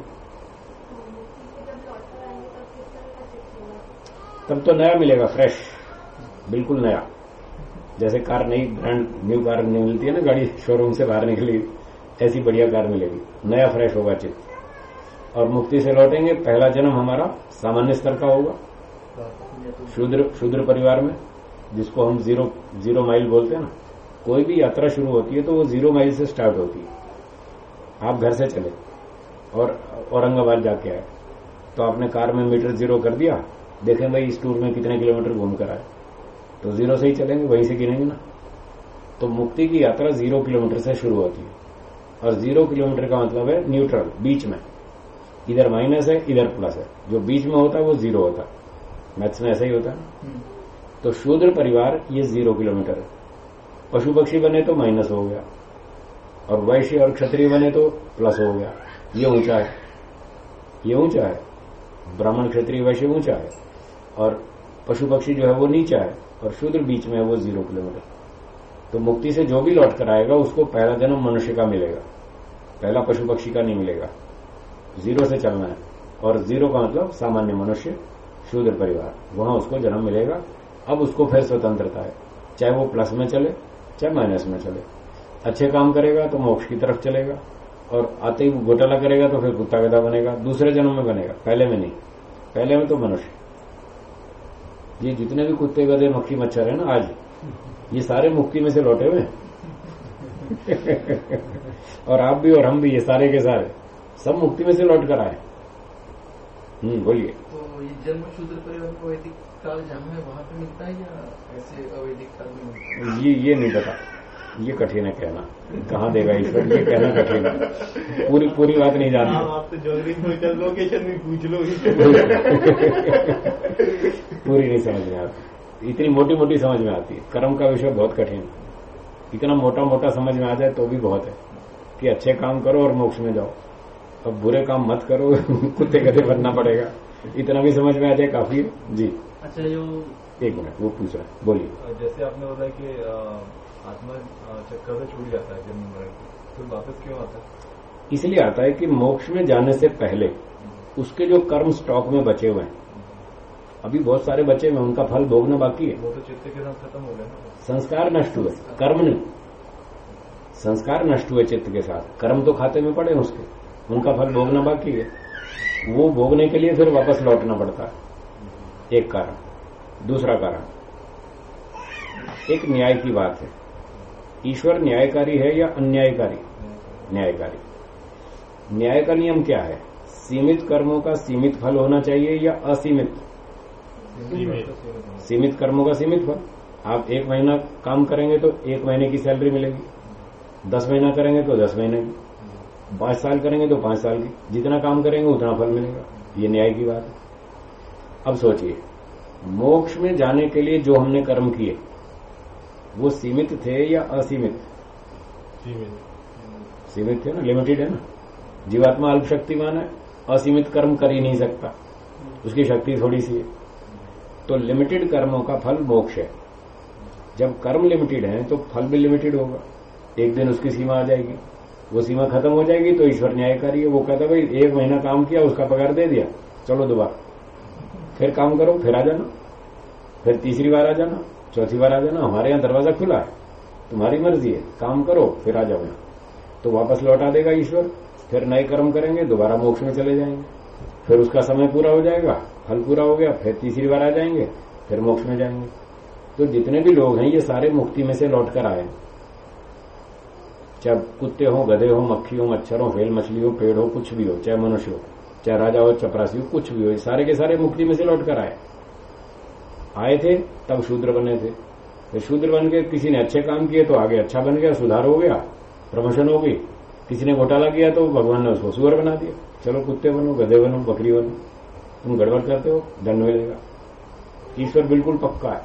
तब तो नया मिलेगा, फ्रेश। बिल्कुल नया। जैसे कार नई ब्रांड न्यू कार नहीं मिलती है ना, गाड़ी शोरूम से बाहर निकली, ऐसी बढ़िया कार मिलेगी। नया फ्रेश होगा चित्त और मुक्ति से लौटेंगे, पहला जन्म हमारा सामान्य स्तर का होगा। शूद्र शूद्र परिवार में, जिसको हम ज़ीरो ज़ीरो माइल बोलते हैं ना, कोई भी यात्रा शुरू होती है तो वो ज़ीरो माइल से स्टार्ट होती है। आप घर से चले, और, औरंगाबाद जाके आए तो आपने कार में मीटर ज़ीरो कर दिया देखें भाई इस टूर में कितने किलोमीटर घूम कर आए। तो ज़ीरो से ही चलेंगे वहीं से गिनेंगे ना। तो मुक्ति की यात्रा ज़ीरो किलोमीटर से शुरू होती है। और ज़ीरो किलोमीटर का मतलब है न्यूट्रल बीच में। इधर माइनस है इधर प्लस है। जो बीच में होता है वो ज़ीरो होता है। मैथ्स में ऐसा ही होता है। तो शूद्र परिवार ये ज़ीरो किलोमीटर है। पशु पक्षी बने तो माइनस हो गया। और वैश्य और क्षत्रिय बने तो प्लस हो गया। ये ऊँचा है। ये ऊँचा है। ब्राह्मण क्षत्रिय वैश्य ऊँचा है। और पशु पक्षी जो है वो नीचा है। और शूद्र बीच में है, वो ज़ीरो किलोमीटर तो मुक्ति से जो भी लौट कर आएगा, उसको पहला जन्म मनुष्य का मिलेगा। पहला पशु पक्षी का नहीं मिलेगा। ज़ीरो से चलना है। और ज़ीरो का मतलब सामान्य मनुष्य, शूद्र परिवार। वहाँ उसको जन्म मिलेगा। अब उसको फिर स्वतंत्रता है। चाहे वो प्लस में चले, चाहे माइनस में चले। अच्छे काम करेगा तो मोक्ष की तरफ़ चलेगा। और आते ही घोटाला करेगा तो फिर कुत्ता गधा बनेगा। दूसरे जन्म में बनेगा। पहले में नहीं। पहले में तो मनुष्य। ये जितने भी कुत्ते गधे मक्खी मच्छर है ना आज ये सारे मुक्की में से लौटे हुए और आप भी और हम भी ये सारे के सारे सब मुक्ति में से लौट कर आए। हम्म बोलिए। तो ये जन्म शूद्र परिवार को वैदिक काल जहाँ है वहाँ पे मिलता है या ऐसे अवैदिक काल में मिलता है? ये ये नहीं पता। ये कठिन है कहना। कहाँ देगा ईश्वर? ये कहना कठिन है। पूरी पूरी बात नहीं हाँ, जानते आप तो जल्दी पहुंचल लोकेशन भी पूछ लो। पूरी नहीं समझ में आती। इतनी मोटी मोटी समझ में आती है। कर्म का विषय बहुत कठिन है। इतना मोटा मोटा समझ में आ जाए तो भी बहुत है कि अच्छे काम करो और मोक्ष में जाओ। अब बुरे काम मत करो कुत्ते गधे बनना पड़ेगा। इतना भी समझ में आ जाए काफ़ी जी। अच्छा जो एक मिनट वो पूछ रहा है। बोलिए। जैसे आपने बताया कि आत्मा चक्कर से छूट जाता है जन्म मरण फिर वापस क्यों आता है? इसलिए आता है कि मोक्ष में जाने से पहले उसके जो कर्म स्टॉक में बचे हुए हैं अभी बहुत सारे बचे हुए उनका फल भोगना बाकी है। वो तो चित्त के साथ खत्म हो गया संस्कार नष्ट हुए कर्म नहीं। संस्कार नष्ट हुए चित्त के साथ। कर्म तो खाते में पड़े उसके उनका फल भोगना बाकी है। वो भोगने के लिए फिर वापस लौटना पड़ता है। एक कारण। दूसरा कारण। एक न्याय की बात है। ईश्वर न्यायकारी है या अन्यायकारी? न्यायकारी। न्याय का नियम क्या है? सीमित कर्मों का सीमित फल होना चाहिए या असीमित? सीमित कर्मों का सीमित फल। आप एक महीना काम करेंगे तो एक महीने की सैलरी मिलेगी। दस महीना करेंगे तो दस महीने की। पाँच साल करेंगे तो पाँच साल की। जितना काम करेंगे उतना फल मिलेगा। ये न्याय की बात है। अब सोचिए मोक्ष में जाने के लिए जो हमने कर्म किए वो सीमित थे या असीमित? सीमित। थे ना लिमिटेड है ना। जीवात्मा अल्प शक्तिमान है असीमित कर्म कर ही नहीं सकता। उसकी शक्ति थोड़ी सी है। तो लिमिटेड कर्मों का फल मोक्ष है। जब कर्म लिमिटेड है तो फल भी लिमिटेड होगा। एक दिन उसकी सीमा आ जाएगी। वो सीमा खत्म हो जाएगी तो ईश्वर न्यायकारी है। वो कहता भाई एक महीना काम किया उसका पगार दे दिया। चलो दोबारा। फिर काम करो फिर आ जाना। फिर तीसरी बार आ जाना। चौथी बार आ जाना, हमारे यहाँ दरवाज़ा खुला है। तुम्हारी मर्ज़ी है, काम करो, फिर आ जाओ यहाँ। तो वापस लौटा देगा ईश्वर, फिर नए कर्म करेंगे, दोबारा मोक्ष में चले जाएँगे। फिर उसका समय पूरा हो जाएगा, फल पूरा हो गया, फिर तीसरी बार आ जाएँगे, फिर मोक्ष में जाएँगे। तो जितने भी लोग हैं, ये सारे मुक्ति में से लौट कर आए चाहे कुत्ते हो, गधे हो, मक्खी हो, मच्छर हो फेल मछली हो पेड़ हो, कुछ भी हो, चाहे मनुष्य हो, चाहे राजा हो, चपरासी हो, कुछ भी हो सारे के सारे मुक्ति में से लौट कर आए आए थे, तब शूद्र बने थे। फिर शूद्र बन के किसी ने अच्छे काम किए तो आगे अच्छा बन गया, सुधार हो गया, प्रमोशन हो गई। किसी ने घोटाला किया तो भगवान ने उसको सुअर बना दिया। चलो कुत्ते बनो, गधे बनो, बकरी बनो। तुम गड़बड़ करते हो, दंड मिलेगा। ईश्वर बिल्कुल पक्का है।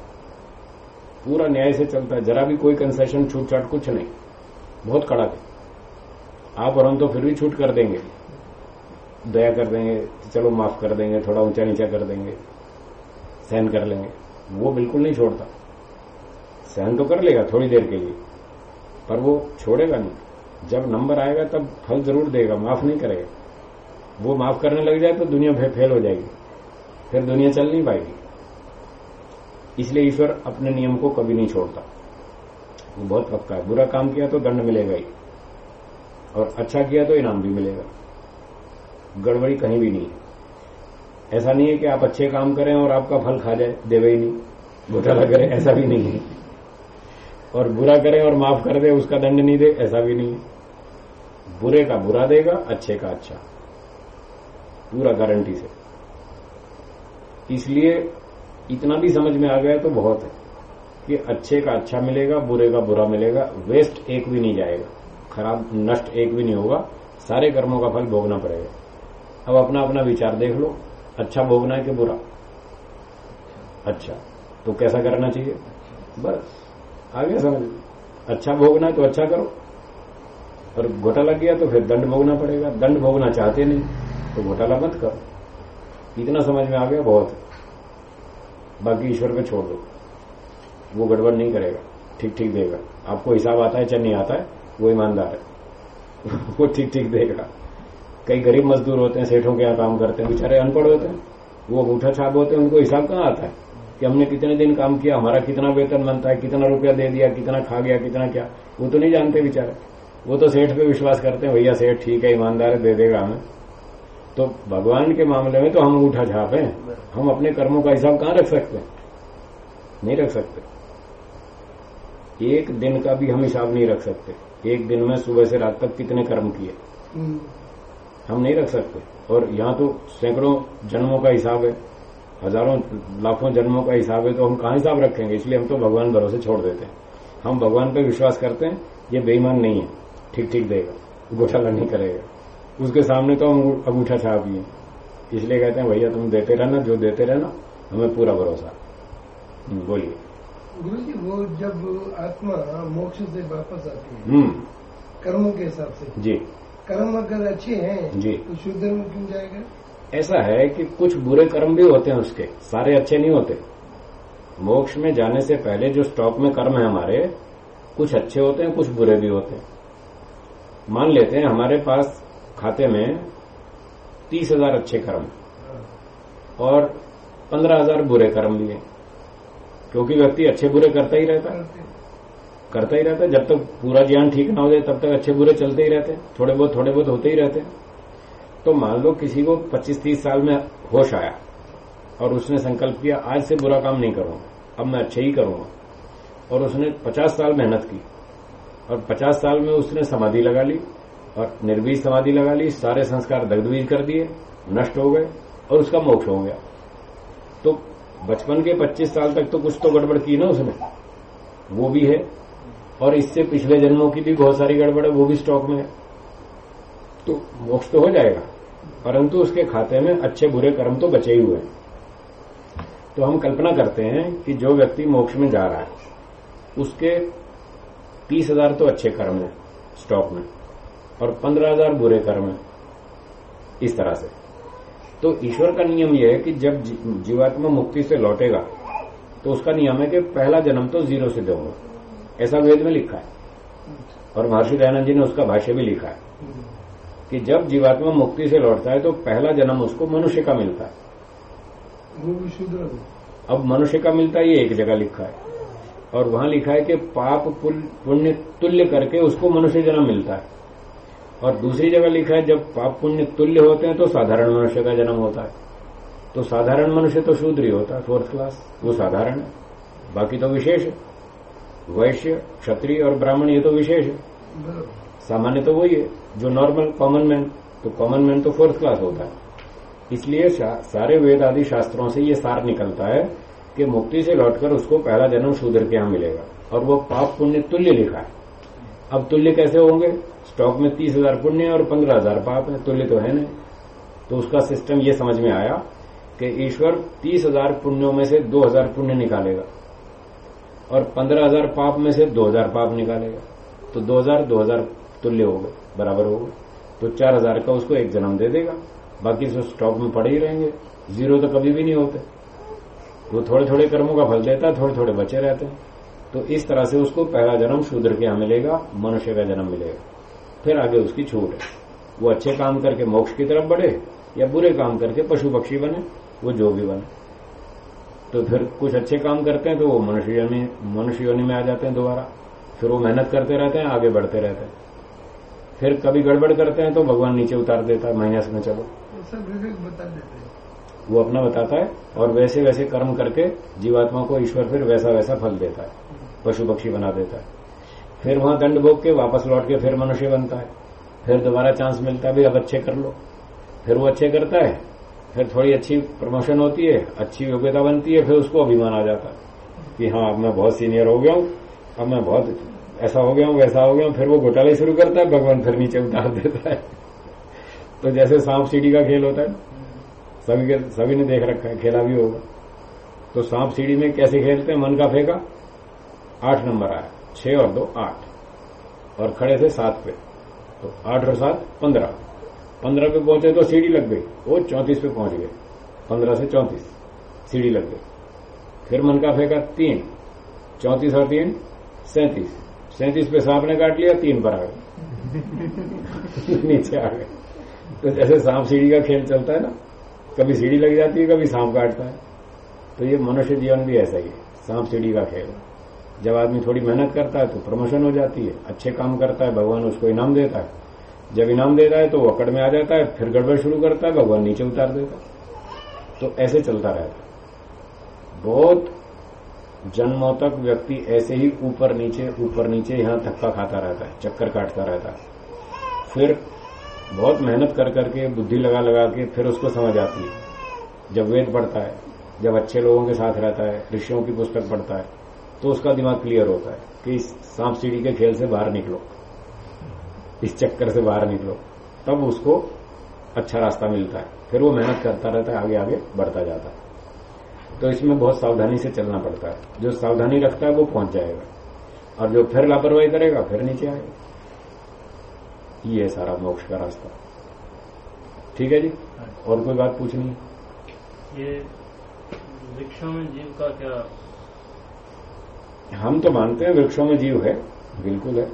पूरा न्याय से चलता है। जरा भी कोई कंसेशन छूट छाट कुछ नहीं। बहुत कड़ा है। आप और हम तो फिर भी छूट कर देंगे। दया कर देंगे, चलो माफ़ कर देंगे, थोड़ा ऊँचा नीचा कर देंगे। सहन कर लेंगे। वो बिल्कुल नहीं छोड़ता। सहन तो कर लेगा थोड़ी देर के लिए पर वो छोड़ेगा नहीं। जब नंबर आएगा तब फल ज़रूर देगा माफ़ नहीं करेगा। वो माफ़ करने लग जाए तो दुनिया फे, फेल हो जाएगी। फिर दुनिया चल नहीं पाएगी। इसलिए ईश्वर अपने नियम को कभी नहीं छोड़ता। वो बहुत पक्का है। बुरा काम किया तो दंड मिलेगा ही। और अच्छा किया तो इनाम भी मिलेगा। गड़बड़ी कहीं भी नहीं है। ऐसा नहीं है कि आप अच्छे काम करें और आपका फल खा जाए, देवे ही नहीं। घोटाला करें ऐसा भी नहीं है। और बुरा करें और माफ़ कर दे, उसका दंड नहीं दे, ऐसा भी नहीं बुरे का बुरा देगा, अच्छे का अच्छा। पूरा गारंटी से। इसलिए इतना भी समझ में आ गया तो बहुत है कि अच्छे का अच्छा मिलेगा, बुरे का बुरा मिलेगा वेस्ट एक भी नहीं जाएगा। खराब, नष्ट एक भी नहीं होगा। सारे कर्मों का फल भोगना पड़ेगा। अब अपना अपना विचार देख लो। अच्छा भोगना है कि बुरा? अच्छा तो कैसा करना चाहिए? बस आ गया समझ अच्छा भोगना है तो अच्छा करो। और घोटाला किया तो फिर दंड भोगना पड़ेगा। दंड भोगना चाहते नहीं तो घोटाला मत करो। इतना समझ में आ गया बहुत। बाकी ईश्वर पे छोड़ दो। वो गड़बड़ नहीं करेगा। ठीक ठीक देगा। आपको हिसाब आता है चाहे नहीं आता है, वो ईमानदार है। वो ठीक ठीक देगा। कई गरीब मजदूर होते हैं सेठों के यहाँ काम करते हैं बेचारे अनपढ़ होते हैं। वो अंगूठा छाप होते हैं उनको हिसाब कहाँ आता है? कि हमने कितने दिन काम किया हमारा कितना वेतन बनता है कितना रुपया दे दिया कितना खा गया कितना क्या? वो तो नहीं जानते बेचारे। वो तो सेठ पे विश्वास करते हैं भैया सेठ ठीक है ईमानदार दे देगा हमें। तो भगवान के मामले में तो हम अंगूठा छाप हैं। हम अपने कर्मों का हिसाब कहाँ रख सकते हैं? नहीं रख सकते। एक दिन का भी हम हिसाब नहीं रख सकते। एक दिन में सुबह से रात तक कितने कर्म किए? हम्म, हम नहीं रख सकते। और यहाँ तो सैकड़ों जन्मों का हिसाब है। हज़ारों लाखों जन्मों का हिसाब है तो हम कहाँ हिसाब रखेंगे? इसलिए हम तो भगवान भरोसे छोड़ देते हैं। हम भगवान पर विश्वास करते हैं ये बेईमान नहीं है। ठीक ठीक देगा। घोटाला नहीं करेगा। उसके सामने तो हम अंगूठा छापिए इसलिए कहते हैं भैया तुम देते रहना जो देते रहना हमें पूरा भरोसा। हम्म, बोलिए। गुरु जी वो जब आत्मा मोक्ष से वापस आती है हम्म। कर्मों के हिसाब से जी। कर्म अगर अच्छे हैं जी। तो शुद्ध में क्यों जाएगा? ऐसा है कि कुछ बुरे कर्म भी होते हैं उसके सारे अच्छे नहीं होते। मोक्ष में जाने से पहले जो स्टॉक में कर्म है हमारे कुछ अच्छे होते हैं कुछ बुरे भी होते हैं। मान लेते हैं हमारे पास खाते में तीस हज़ार अच्छे कर्म और पंद्रह हज़ार बुरे कर्म भी हैं क्योंकि व्यक्ति अच्छे बुरे करता ही रहता है। करता ही रहता है। जब तक पूरा ज्ञान ठीक ना हो जाए, तब तक अच्छे बुरे चलते ही रहते थोड़े बहुत थोड़े बहुत होते ही रहते तो मान लो किसी को 25-30 साल में होश आया और उसने संकल्प किया, आज से बुरा काम नहीं करूँगा, अब मैं अच्छे ही करूँगा। और उसने 50 साल मेहनत की और 50 साल में उसने समाधि लगा ली और निर्बीज समाधि लगा ली, सारे संस्कार दग्धबीज कर दिए, नष्ट हो गए और उसका मोक्ष हो गया। तो बचपन के 25 साल तक तो कुछ तो गड़बड़ की ना उसने? वो भी है। और इससे पिछले जन्मों की भी बहुत सारी गड़बड़ है, वो भी स्टॉक में है। तो मोक्ष तो हो जाएगा, परंतु उसके खाते में अच्छे बुरे कर्म तो बचे ही हुए हैं। तो हम कल्पना करते हैं कि जो व्यक्ति मोक्ष में जा रहा है, उसके तीस हज़ार तो अच्छे कर्म है स्टॉक में, और पंद्रह हज़ार बुरे कर्म है इस तरह से। तो ईश्वर का नियम यह है कि जब जीवात्मा मुक्ति से लौटेगा तो उसका नियम है कि पहला जन्म तो ज़ीरो से दूँगा ऐसा वेद में लिखा है। और महर्षि दयानंद जी ने उसका भाष्य भी लिखा है कि जब जीवात्मा मुक्ति से लौटता है तो पहला जन्म उसको मनुष्य का मिलता है। अब मनुष्य का मिलता है ये एक जगह लिखा है। और वहाँ लिखा है कि पाप पुण्य तुल्य करके उसको मनुष्य जन्म मिलता है। और दूसरी जगह लिखा है, जब पाप पुण्य तुल्य होते हैं तो साधारण मनुष्य का जन्म होता है। तो साधारण मनुष्य तो शूद्र ही होता है फोर्थ क्लास वो साधारण है। बाकी तो विशेष है। वैश्य, क्षत्रिय और ब्राह्मण, ये तो विशेष है। सामान्य तो वही है, जो नॉर्मल कॉमन मैन तो कॉमन मैन तो फोर्थ क्लास होता है। इसलिए सारे वेद आदि शास्त्रों से ये सार निकलता है कि मुक्ति से लौटकर उसको पहला जन्म शूद्र के यहाँ मिलेगा। और वो पाप पुण्य तुल्य लिखा है। अब तुल्य कैसे होंगे? स्टॉक में तीस हज़ार पुण्य और पंद्रह हज़ार पाप है, तुल्य तो है नहीं। तो उसका सिस्टम ये समझ में आया कि ईश्वर तीस हज़ार पुण्यों में से दो हज़ार पुण्य निकालेगा। और पंद्रह हज़ार पाप में से दो हज़ार पाप निकालेगा। तो दो हज़ार दो हज़ार तुल्य हो गए, बराबर हो गए। तो चार हज़ार का उसको एक जन्म दे देगा। बाकी सब स्टॉक में पड़े ही रहेंगे। ज़ीरो तो कभी भी नहीं होते। वो थोड़े थोड़े कर्मों का फल देता है थोड़े थोड़े बचे रहते हैं। तो इस तरह से उसको पहला जन्म शूद्र के यहाँ मिलेगा, मनुष्य का जन्म मिलेगा। फिर आगे उसकी छूट है। वो अच्छे काम करके मोक्ष की तरफ़ बढ़े या बुरे काम करके पशु पक्षी बने, वो जो भी बने। तो फिर कुछ अच्छे काम करते हैं तो वो मनुष्य योनि मनुष्य योनि में आ जाते हैं दोबारा। फिर वो मेहनत करते रहते हैं आगे बढ़ते रहते हैं। फिर कभी गड़बड़ करते हैं तो भगवान नीचे उतार देता है माइनस में चलो। सब बता देते हैं। वो अपना बताता है और वैसे वैसे कर्म करके जीवात्मा को ईश्वर फिर वैसा वैसा फल देता है पशु पक्षी बना देता है। फिर वहाँ दंड भोग के वापस लौट के फिर मनुष्य बनता है। फिर दोबारा चांस मिलता है भी अब अच्छे कर लो। फिर वो अच्छे करता है फिर थोड़ी अच्छी प्रमोशन होती है, अच्छी योग्यता बनती है, फिर उसको अभिमान आ जाता है कि हाँ अब मैं बहुत सीनियर हो गया हूँ, अब मैं बहुत ऐसा हो गया हूँ, वैसा हो गया हूँ, फिर वो घोटाले शुरू करता है, भगवान फिर नीचे उतार देता है। तो जैसे सांप सीढ़ी का खेल होता है, सभी के, सभी ने देख रखा है, खेला भी होगा। तो सांप सीढ़ी में कैसे खेलते हैं? मन का फेंका, आठ नंबर आया, छह और दो, आठ, और खड़े थे सात पे तो आठ और सात, पंद्रह। पंद्रह पे पहुँचे तो सीढ़ी लग गई। वो चौंतीस पे पहुँच गए। पंद्रह से चौंतीस। सीढ़ी लग गई। फिर मन का फेंका तीन। चौंतीस और तीन, सैंतीस। सैंतीस पे सांप ने काट लिया, तीन पर आ गए। नीचे आ गए। तो जैसे सांप सीढ़ी का खेल चलता है ना, कभी सीढ़ी लग जाती है, कभी सांप काटता है। तो ये मनुष्य जीवन भी ऐसा ही है। सांप सीढ़ी का खेल। जब आदमी थोड़ी मेहनत करता है तो प्रमोशन हो जाती है। अच्छे काम करता है, भगवान उसको इनाम देता है। जब इनाम देता है तो वो अकड़ में आ जाता है, फिर गड़बड़ शुरू करता है, भगवान नीचे उतार देता है। तो ऐसे चलता रहता है। बहुत जन्मों तक व्यक्ति ऐसे ही ऊपर नीचे ऊपर नीचे यहाँ धक्का खाता रहता है, चक्कर काटता रहता है। फिर बहुत मेहनत कर करके, बुद्धि लगा लगा के फिर उसको समझ आती है। जब वेद पढ़ता है, जब अच्छे लोगों के साथ रहता है, ऋषियों की पुस्तक पढ़ता है तो उसका दिमाग क्लियर होता है कि इस सांप सीढ़ी के खेल से बाहर निकलो। इस चक्कर से बाहर निकलो। तब उसको अच्छा रास्ता मिलता है। फिर वो मेहनत करता रहता है आगे आगे बढ़ता जाता है। तो इसमें बहुत सावधानी से चलना पड़ता है। जो सावधानी रखता है वो पहुँच जाएगा। और जो फिर लापरवाही करेगा फिर नीचे आएगा। ये है सारा मोक्ष का रास्ता। ठीक है जी? और कोई बात पूछनी है? ये वृक्षों में जीव का क्या? हम तो मानते हैं वृक्षों में जीव है बिल्कुल है।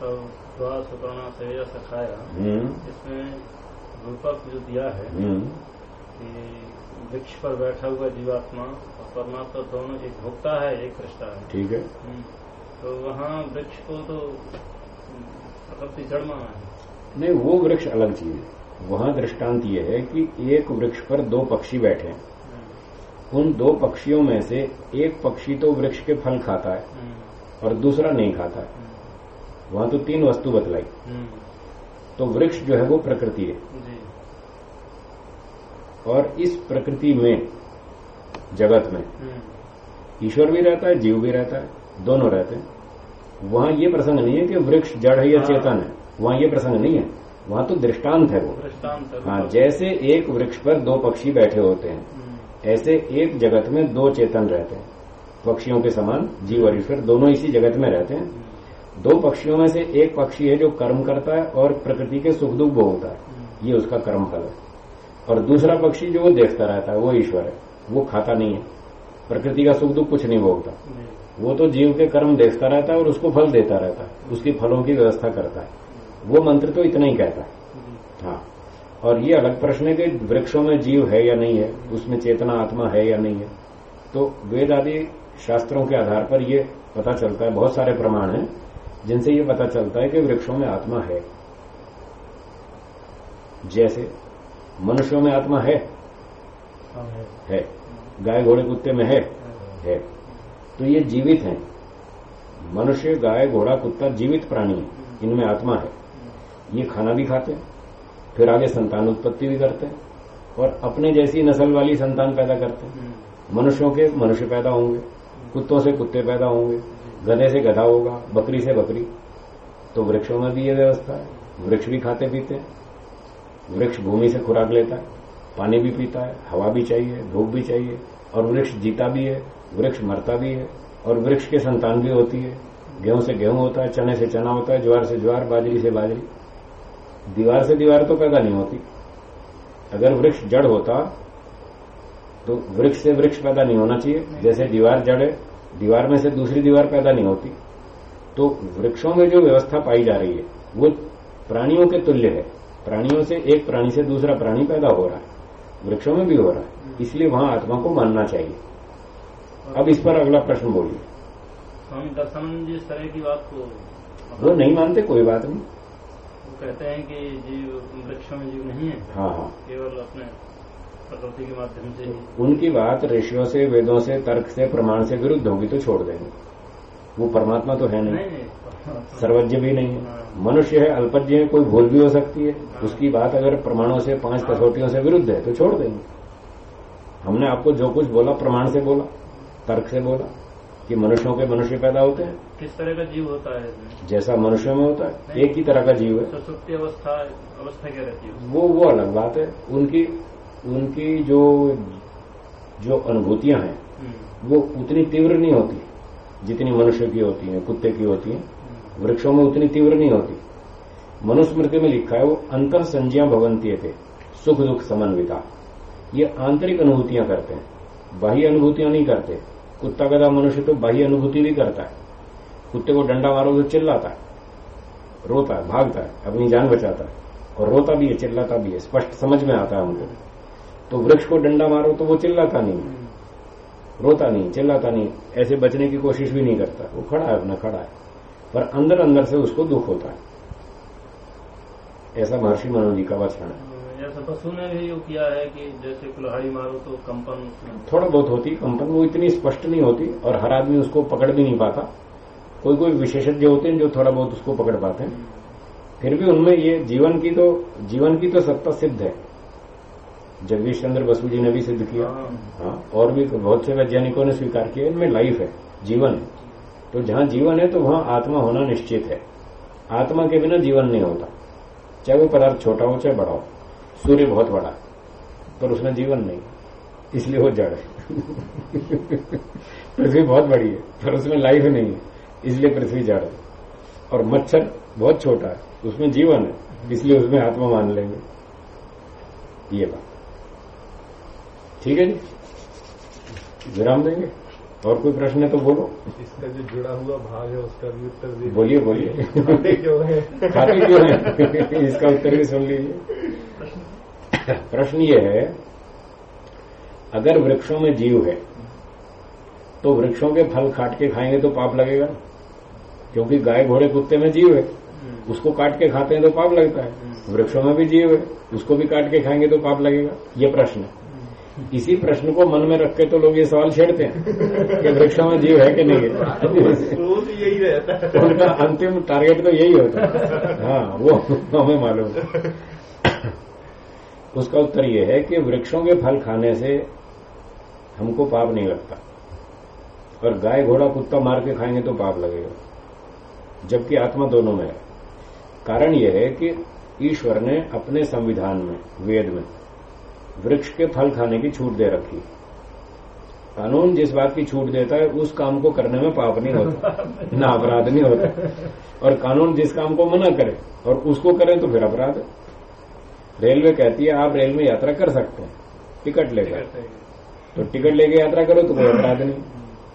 तो थोड़ा सुकर्णा से सखाया हम्म। इसमें रूपक जो दिया है हम्म। कि वृक्ष पर बैठा हुआ जीवात्मा और परमात्मा दोनों एक भोक्ता है एक कृष्टा है। ठीक है। हम्म, तो वहाँ वृक्ष को तो प्रकृति जड़ माना है। नहीं वो वृक्ष अलग चीज़ है। वहाँ दृष्टांत ये है कि एक वृक्ष पर दो पक्षी बैठे हैं। उन दो पक्षियों में से एक पक्षी तो वृक्ष के फल खाता है और दूसरा नहीं खाता है। वहाँ तो तीन वस्तु बतलाई। हम्म, तो वृक्ष जो है वो प्रकृति है। और इस प्रकृति में जगत में हम्म, ईश्वर भी रहता है जीव भी रहता है दोनों रहते हैं। वहाँ ये प्रसंग नहीं है कि वृक्ष जड़ है या हाँ। चेतन है। वहाँ ये प्रसंग नहीं है। वहाँ तो दृष्टांत है वो। दृष्टांत हाँ जैसे एक वृक्ष पर दो पक्षी बैठे होते हैं हम्म, ऐसे एक जगत में दो चेतन रहते हैं। पक्षियों के समान जीव और ईश्वर दोनों इसी जगत में रहते हैं। दो पक्षियों में से एक पक्षी है जो कर्म करता है और प्रकृति के सुख दुख भोगता है। ये उसका कर्म फल है। और दूसरा पक्षी जो वो देखता रहता है, वो ईश्वर है। वो खाता नहीं है। प्रकृति का सुख दुख कुछ नहीं भोगता। वो तो जीव के कर्म देखता रहता है और उसको फल देता रहता है। उसकी फलों की व्यवस्था करता है। वो मंत्र तो इतना ही कहता है। हाँ। और ये अलग प्रश्न है कि वृक्षों में जीव है या नहीं है? उसमें चेतना आत्मा है या नहीं है? तो वेद आदि शास्त्रों के आधार पर ये पता चलता है। बहुत सारे प्रमाण हैं। जिनसे ये पता चलता है कि वृक्षों में आत्मा है। जैसे मनुष्यों में आत्मा है। हाँ, है। गाय घोड़े कुत्ते में है। है। तो ये जीवित हैं। मनुष्य गाय घोड़ा कुत्ता जीवित प्राणी है। इनमें आत्मा है। ये खाना भी खाते हैं फिर आगे संतान उत्पत्ति भी करते हैं और अपने जैसी नस्ल वाली संतान पैदा करते हैं। हम्म, मनुष्यों के मनुष्य पैदा होंगे कुत्तों से कुत्ते पैदा होंगे। गधे से गधा होगा, बकरी से बकरी। तो वृक्षों में भी ये व्यवस्था है। वृक्ष भी खाते पीते हैं। वृक्ष भूमि से खुराक लेता है। पानी भी पीता है, हवा भी चाहिए, धूप भी चाहिए, और वृक्ष जीता भी है, वृक्ष मरता भी है, और वृक्ष के संतान भी होती है। गेहूँ से गेहूँ होता है, चने से चना होता है, ज्वार से ज्वार, बाजरी से बाजरी। दीवार से दीवार तो पैदा नहीं होती। अगर वृक्ष जड़ होता तो वृक्ष से वृक्ष पैदा नहीं होना चाहिए। जैसे दीवार जड़ है दीवार में से दूसरी दीवार पैदा नहीं होती। तो वृक्षों में जो व्यवस्था पाई जा रही है वो प्राणियों के तुल्य है। प्राणियों से एक प्राणी से दूसरा प्राणी पैदा हो रहा है। वृक्षों में भी हो रहा है। इसलिए वहाँ आत्मा को मानना चाहिए। अब इस पर अगला प्रश्न बोलिए। स्वामी दर्शनानंद जिस तरह की बात को वो नहीं मानते कोई बात नहीं। वो कहते हैं कि जीव वृक्षों में जीव नहीं है। हाँ हाँ। केवल अपने प्रकृति के माध्यम से उनकी बात ऋषियों से वेदों से तर्क से प्रमाण से विरुद्ध होगी तो छोड़ देंगे। वो परमात्मा तो है नहीं। नहीं नहीं सर्वज्ञ भी नहीं है। मनुष्य है अल्पज्ञ है कोई भूल भी हो सकती है। उसकी बात अगर प्रमाणों से पाँच कसौटियों से विरुद्ध है तो छोड़ देंगे। हमने आपको जो कुछ बोला प्रमाण से बोला तर्क से बोला कि मनुष्यों के मनुष्य पैदा होते हैं। किस तरह का जीव होता है? जैसा मनुष्यों में होता है एक ही तरह का जीव है। सुसुप्ति अवस्था अवस्था क्या रहती है? वो वो अलग बात है। उनकी उनकी जो जो अनुभूतियाँ हैं हम्म, वो उतनी तीव्र नहीं होती जितनी मनुष्य की होती हैं कुत्ते की होती हैं हम्म, वृक्षों में उतनी तीव्र नहीं होती। मनुस्मृति में लिखा है वो अंतर संज्ञा भवंती थे सुख दुख समन्विता। ये आंतरिक अनुभूतियाँ करते हैं बाह्य अनुभूतियाँ नहीं करते। कुत्ता गधा मनुष्य तो बाह्य अनुभूति भी करता है। कुत्ते को डंडा मारो तो चिल्लाता है रोता है भागता है अपनी जान बचाता है और रोता भी है चिल्लाता भी है स्पष्ट समझ में आता है हमको तो वृक्ष को डंडा मारो तो वो चिल्लाता नहीं। रोता नहीं चिल्लाता नहीं। ऐसे बचने की कोशिश भी नहीं करता। वो खड़ा है अपना खड़ा है। पर अंदर अंदर से उसको दुख होता है। ऐसा महर्षि मनु जी का वचन है। ऐसा पशु ने भी यूँ किया है कि जैसे कुल्हाड़ी मारो तो कंपन थोड़ा बहुत होती कंपन वो इतनी स्पष्ट नहीं होती और हर आदमी उसको पकड़ भी नहीं पाता। कोई कोई विशेषज्ञ होते हैं जो थोड़ा बहुत उसको पकड़ पाते हैं। फिर भी उनमें ये जीवन की तो जीवन की तो सत्ता सिद्ध है। जगदीश चंद्र बसु जी ने भी सिद्ध किया। हाँ। हाँ और भी बहुत से वैज्ञानिकों ने स्वीकार किया इनमें लाइफ है जीवन है। तो जहाँ जीवन है तो वहाँ आत्मा होना निश्चित है। आत्मा के बिना जीवन नहीं होता। चाहे वो पदार्थ छोटा हो चाहे बड़ा हो। सूर्य बहुत बड़ा है पर उसमें जीवन नहीं इसलिए वो जड़ है। पृथ्वी बहुत बड़ी है पर उसमें लाइफ नहीं है। इसलिए पृथ्वी जड़ है। और मच्छर बहुत छोटा है उसमें जीवन है इसलिए उसमें आत्मा मान लेंगे। ये बात। ठीक है जी? विराम देंगे? और कोई प्रश्न है तो बोलो। इसका जो जुड़ा हुआ भाग है उसका भी उत्तर दे बोलिए बोलिए। खाते क्यों है। खाते क्यों है इसका उत्तर भी सुन लीजिए। प्रश्न ये है अगर वृक्षों में जीव है तो वृक्षों के फल काट के खाएँगे तो पाप लगेगा क्योंकि गाय घोड़े कुत्ते में जीव है। उसको काट के खाते हैं तो पाप लगता है। वृक्षों में भी जीव है उसको भी काट के खाएँगे तो पाप लगेगा। ये प्रश्न है। इसी प्रश्न को मन में रख के तो लोग ये सवाल छेड़ते हैं कि वृक्षों में जीव है कि नहीं है। स्रोत यही रहता है। उनका अंतिम टारगेट तो यही होता है। हाँ वो हमें मालूम है। उसका उत्तर ये है कि वृक्षों के फल खाने से हमको पाप नहीं लगता। और गाय घोड़ा कुत्ता मार के खाएँगे तो पाप लगेगा। जबकि आत्मा दोनों में है। कारण यह है कि ईश्वर ने अपने संविधान में वेद में वृक्ष के फल खाने की छूट दे रखी। कानून जिस बात की छूट देता है उस काम को करने में पाप नहीं होता ना अपराध नहीं होता। और कानून जिस काम को मना करे और उसको करें तो फिर अपराध। रेलवे कहती है आप रेल में यात्रा कर सकते हैं टिकट लेकर। तो टिकट लेके यात्रा करो तो कोई अपराध नहीं।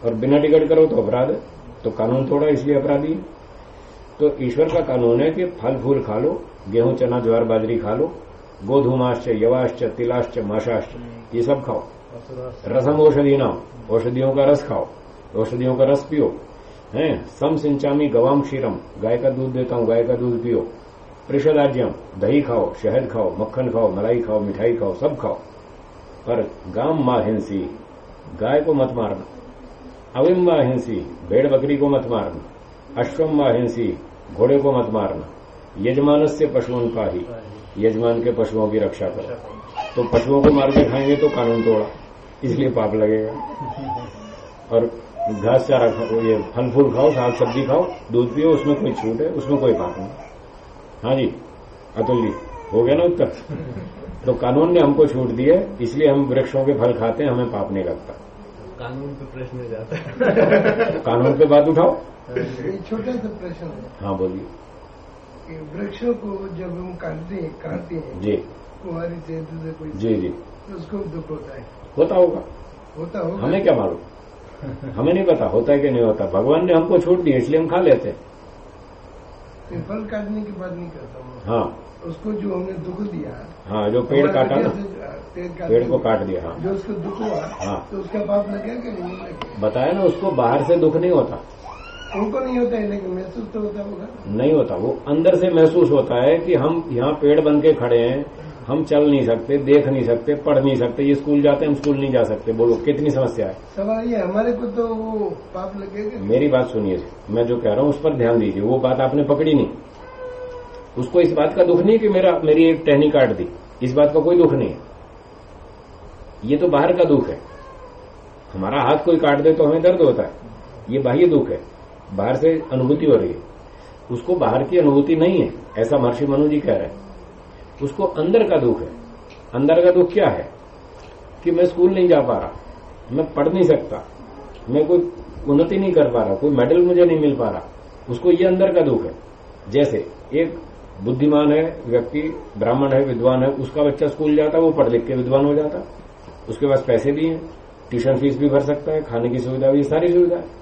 और बिना टिकट करो तो अपराध। तो कानून थोड़ा इसलिए अपराधी तो ईश्वर का कानून है कि फल फूल खा लो गेहूँ चना ज्वार बाजरी खा लो। गोधूमाश्च, यवाश्च, तिलाश्च, माशाश्च, ये सब खाओ। रसम औषधि नाम औषधियों का रस खाओ, औषधियों का रस पियो, है? सम सिंचामी गवाम क्षीरम गाय का दूध देता हूँ, गाय का दूध पियो। पृषदाज्यम दही खाओ, शहद खाओ, मक्खन खाओ, मलाई खाओ, मिठाई खाओ, सब खाओ। पर गाम माँ हिंसी, गाय को मत मारना। अविम माँ हिंसी, भेड़ बकरी को मत मारना। अश्वम माँ हिंसी, घोड़े को मत मारना। यजमान से पशुओं का ही यजमान के पशुओं की रक्षा करो। तो पशुओं को मार के खाएँगे तो कानून तोड़ा इसलिए पाप लगेगा। और घास चारा खाओ ये फल फूल खाओ साग सब्ज़ी खाओ दूध पियो उसमें कोई छूट है उसमें कोई पाप नहीं। हाँ जी अतुल जी हो गया ना उत्तर? तो कानून ने हमको छूट दी है इसलिए हम वृक्षों के फल खाते हैं हमें पाप नहीं लगता। कानून पे प्रश्न जाता। है कानून पे बात उठाओ। छोटे छोटा सा प्रश्न हाँ बोलिए। कि वृक्षों को जब हम काटते हैं काटते हैं जी। कुमारी से दूसरे कोई जी जी। तो उसको दुख होता है। होता होगा। होता होगा। हमें क्या मालूम? हमें नहीं पता होता है कि नहीं होता। भगवान ने हमको छूट दी इसलिए हम खा लेते। हैं फल काटने की बात नहीं करता हूँ हाँ। उसको जो हमने दुख दिया हाँ जो पेड़ काटा ना पेड़ पेड़ को काट दिया हाँ। जो उसको दुख हुआ हाँ। तो उसका पाप लगेगा कि नहीं लगेगा बताया ना उसको बाहर से दुख नहीं होता। उनको नहीं होता है लेकिन महसूस तो होता होगा। नहीं होता। वो अंदर से महसूस होता है कि हम यहाँ पेड़ बन के खड़े हैं। हम चल नहीं सकते देख नहीं सकते पढ़ नहीं सकते। ये स्कूल जाते हैं हम स्कूल नहीं जा सकते। बोलो कितनी समस्या है? सवाल ये हमारे को तो वो पाप लगेगा। मेरी बात सुनिए मैं जो कह रहा हूँ उस पर ध्यान दीजिए। वो बात आपने पकड़ी नहीं। उसको इस बात का दुख नहीं कि मेरा मेरी एक टहनी काट दी। इस बात का कोई दुख नहीं है। ये तो बाहर का दुख है। हमारा हाथ कोई काट दे तो हमें दर्द होता है। ये बाह्य दुख है। बाहर से अनुभूति हो रही है। उसको बाहर की अनुभूति नहीं है, ऐसा महर्षि मनु जी कह रहे हैं। उसको अंदर का दुख है। अंदर का दुख क्या है? कि मैं स्कूल नहीं जा पा रहा, मैं पढ़ नहीं सकता, मैं कोई उन्नति नहीं कर पा रहा, कोई मेडल मुझे नहीं मिल पा रहा। उसको ये अंदर का दुख है। जैसे एक बुद्धिमान है, व्यक्ति ब्राह्मण है, विद्वान है, उसका बच्चा स्कूल जाता है वो पढ़ लिख के विद्वान हो जाता। उसके पास पैसे भी हैं, ट्यूशन फ़ीस भी भर सकता है, खाने की सुविधा भी, सारी सुविधा है।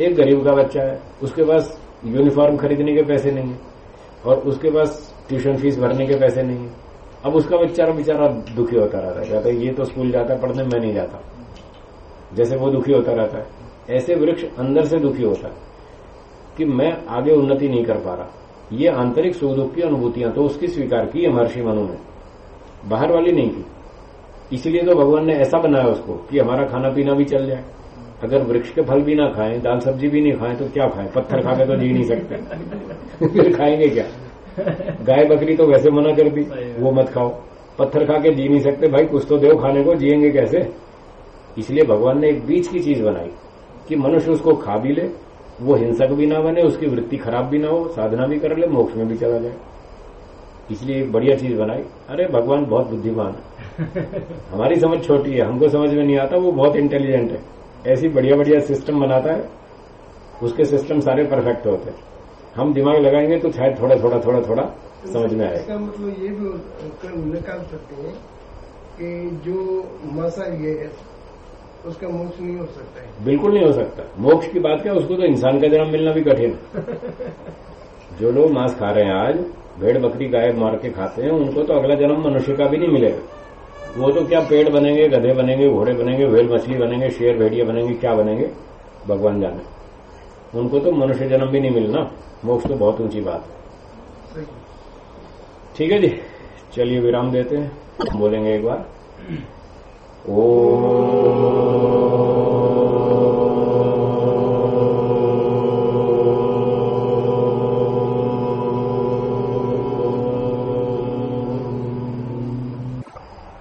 एक गरीब का बच्चा है, उसके पास यूनिफॉर्म खरीदने के पैसे नहीं है, और उसके पास ट्यूशन फ़ीस भरने के पैसे नहीं है। अब उसका बेचारा बेचारा दुखी होता रहता है, कहता है, ये तो स्कूल जाता है, पढ़ने मैं नहीं जाता। जैसे वो दुखी होता रहता है। ऐसे वृक्ष अंदर से दुखी होता है कि मैं आगे उन्नति नहीं कर पा रहा। ये आंतरिक सुख दुख की अनुभूतियाँ तो उसकी स्वीकार की महर्षि मनु ने। बाहर वाली नहीं की इसलिए तो भगवान ने ऐसा बनाया उसको कि हमारा खाना पीना भी चल जाए। अगर वृक्ष के फल भी ना खाएँ दाल सब्ज़ी भी नहीं खाएँ तो क्या खाएँ? पत्थर खा के तो जी नहीं सकते। फिर खाएँगे क्या? गाय बकरी तो वैसे मना कर दी वो मत खाओ। पत्थर खा के जी नहीं सकते। भाई कुछ तो देव खाने को जिएँगे कैसे? इसलिए भगवान ने एक बीच की चीज़ बनाई कि मनुष्य उसको खा भी ले वो हिंसक भी ना बने उसकी वृत्ति खराब भी ना हो साधना भी कर ले मोक्ष में भी चला जाए। इसलिए एक बढ़िया चीज़ बनाई। अरे भगवान बहुत बुद्धिमान है। हमारी समझ छोटी है हमको समझ में नहीं आता वो बहुत इंटेलिजेंट है। ऐसी बढ़िया बढ़िया सिस्टम बनाता है उसके सिस्टम सारे परफेक्ट होते हैं। हम दिमाग लगाएँगे तो शायद थोड़ा थोड़ा थोड़ा थोड़ा समझ में आएगा। इसका मतलब ये भी निकाल सकते हैं कि जो मांसाहारी है उसका मोक्ष नहीं हो सकता है। बिल्कुल नहीं हो सकता। मोक्ष की बात क्या उसको तो इंसान का जन्म मिलना भी कठिन। जो लोग मांस खा रहे हैं आज भेड़ बकरी गाय मार के खाते हैं उनको तो अगला जन्म मनुष्य का भी नहीं मिलेगा। वो तो क्या पेड़ बनेंगे, गधे बनेंगे, घोड़े बनेंगे वेल मछली बनेंगे, शेर भेड़िया बनेंगे, क्या बनेंगे? भगवान जाने। उनको तो मनुष्य जन्म भी नहीं मिलना। मोक्ष तो बहुत ऊँची बात है। ठीक है जी, चलिए विराम देते हैं। बोलेंगे एक बार। ओ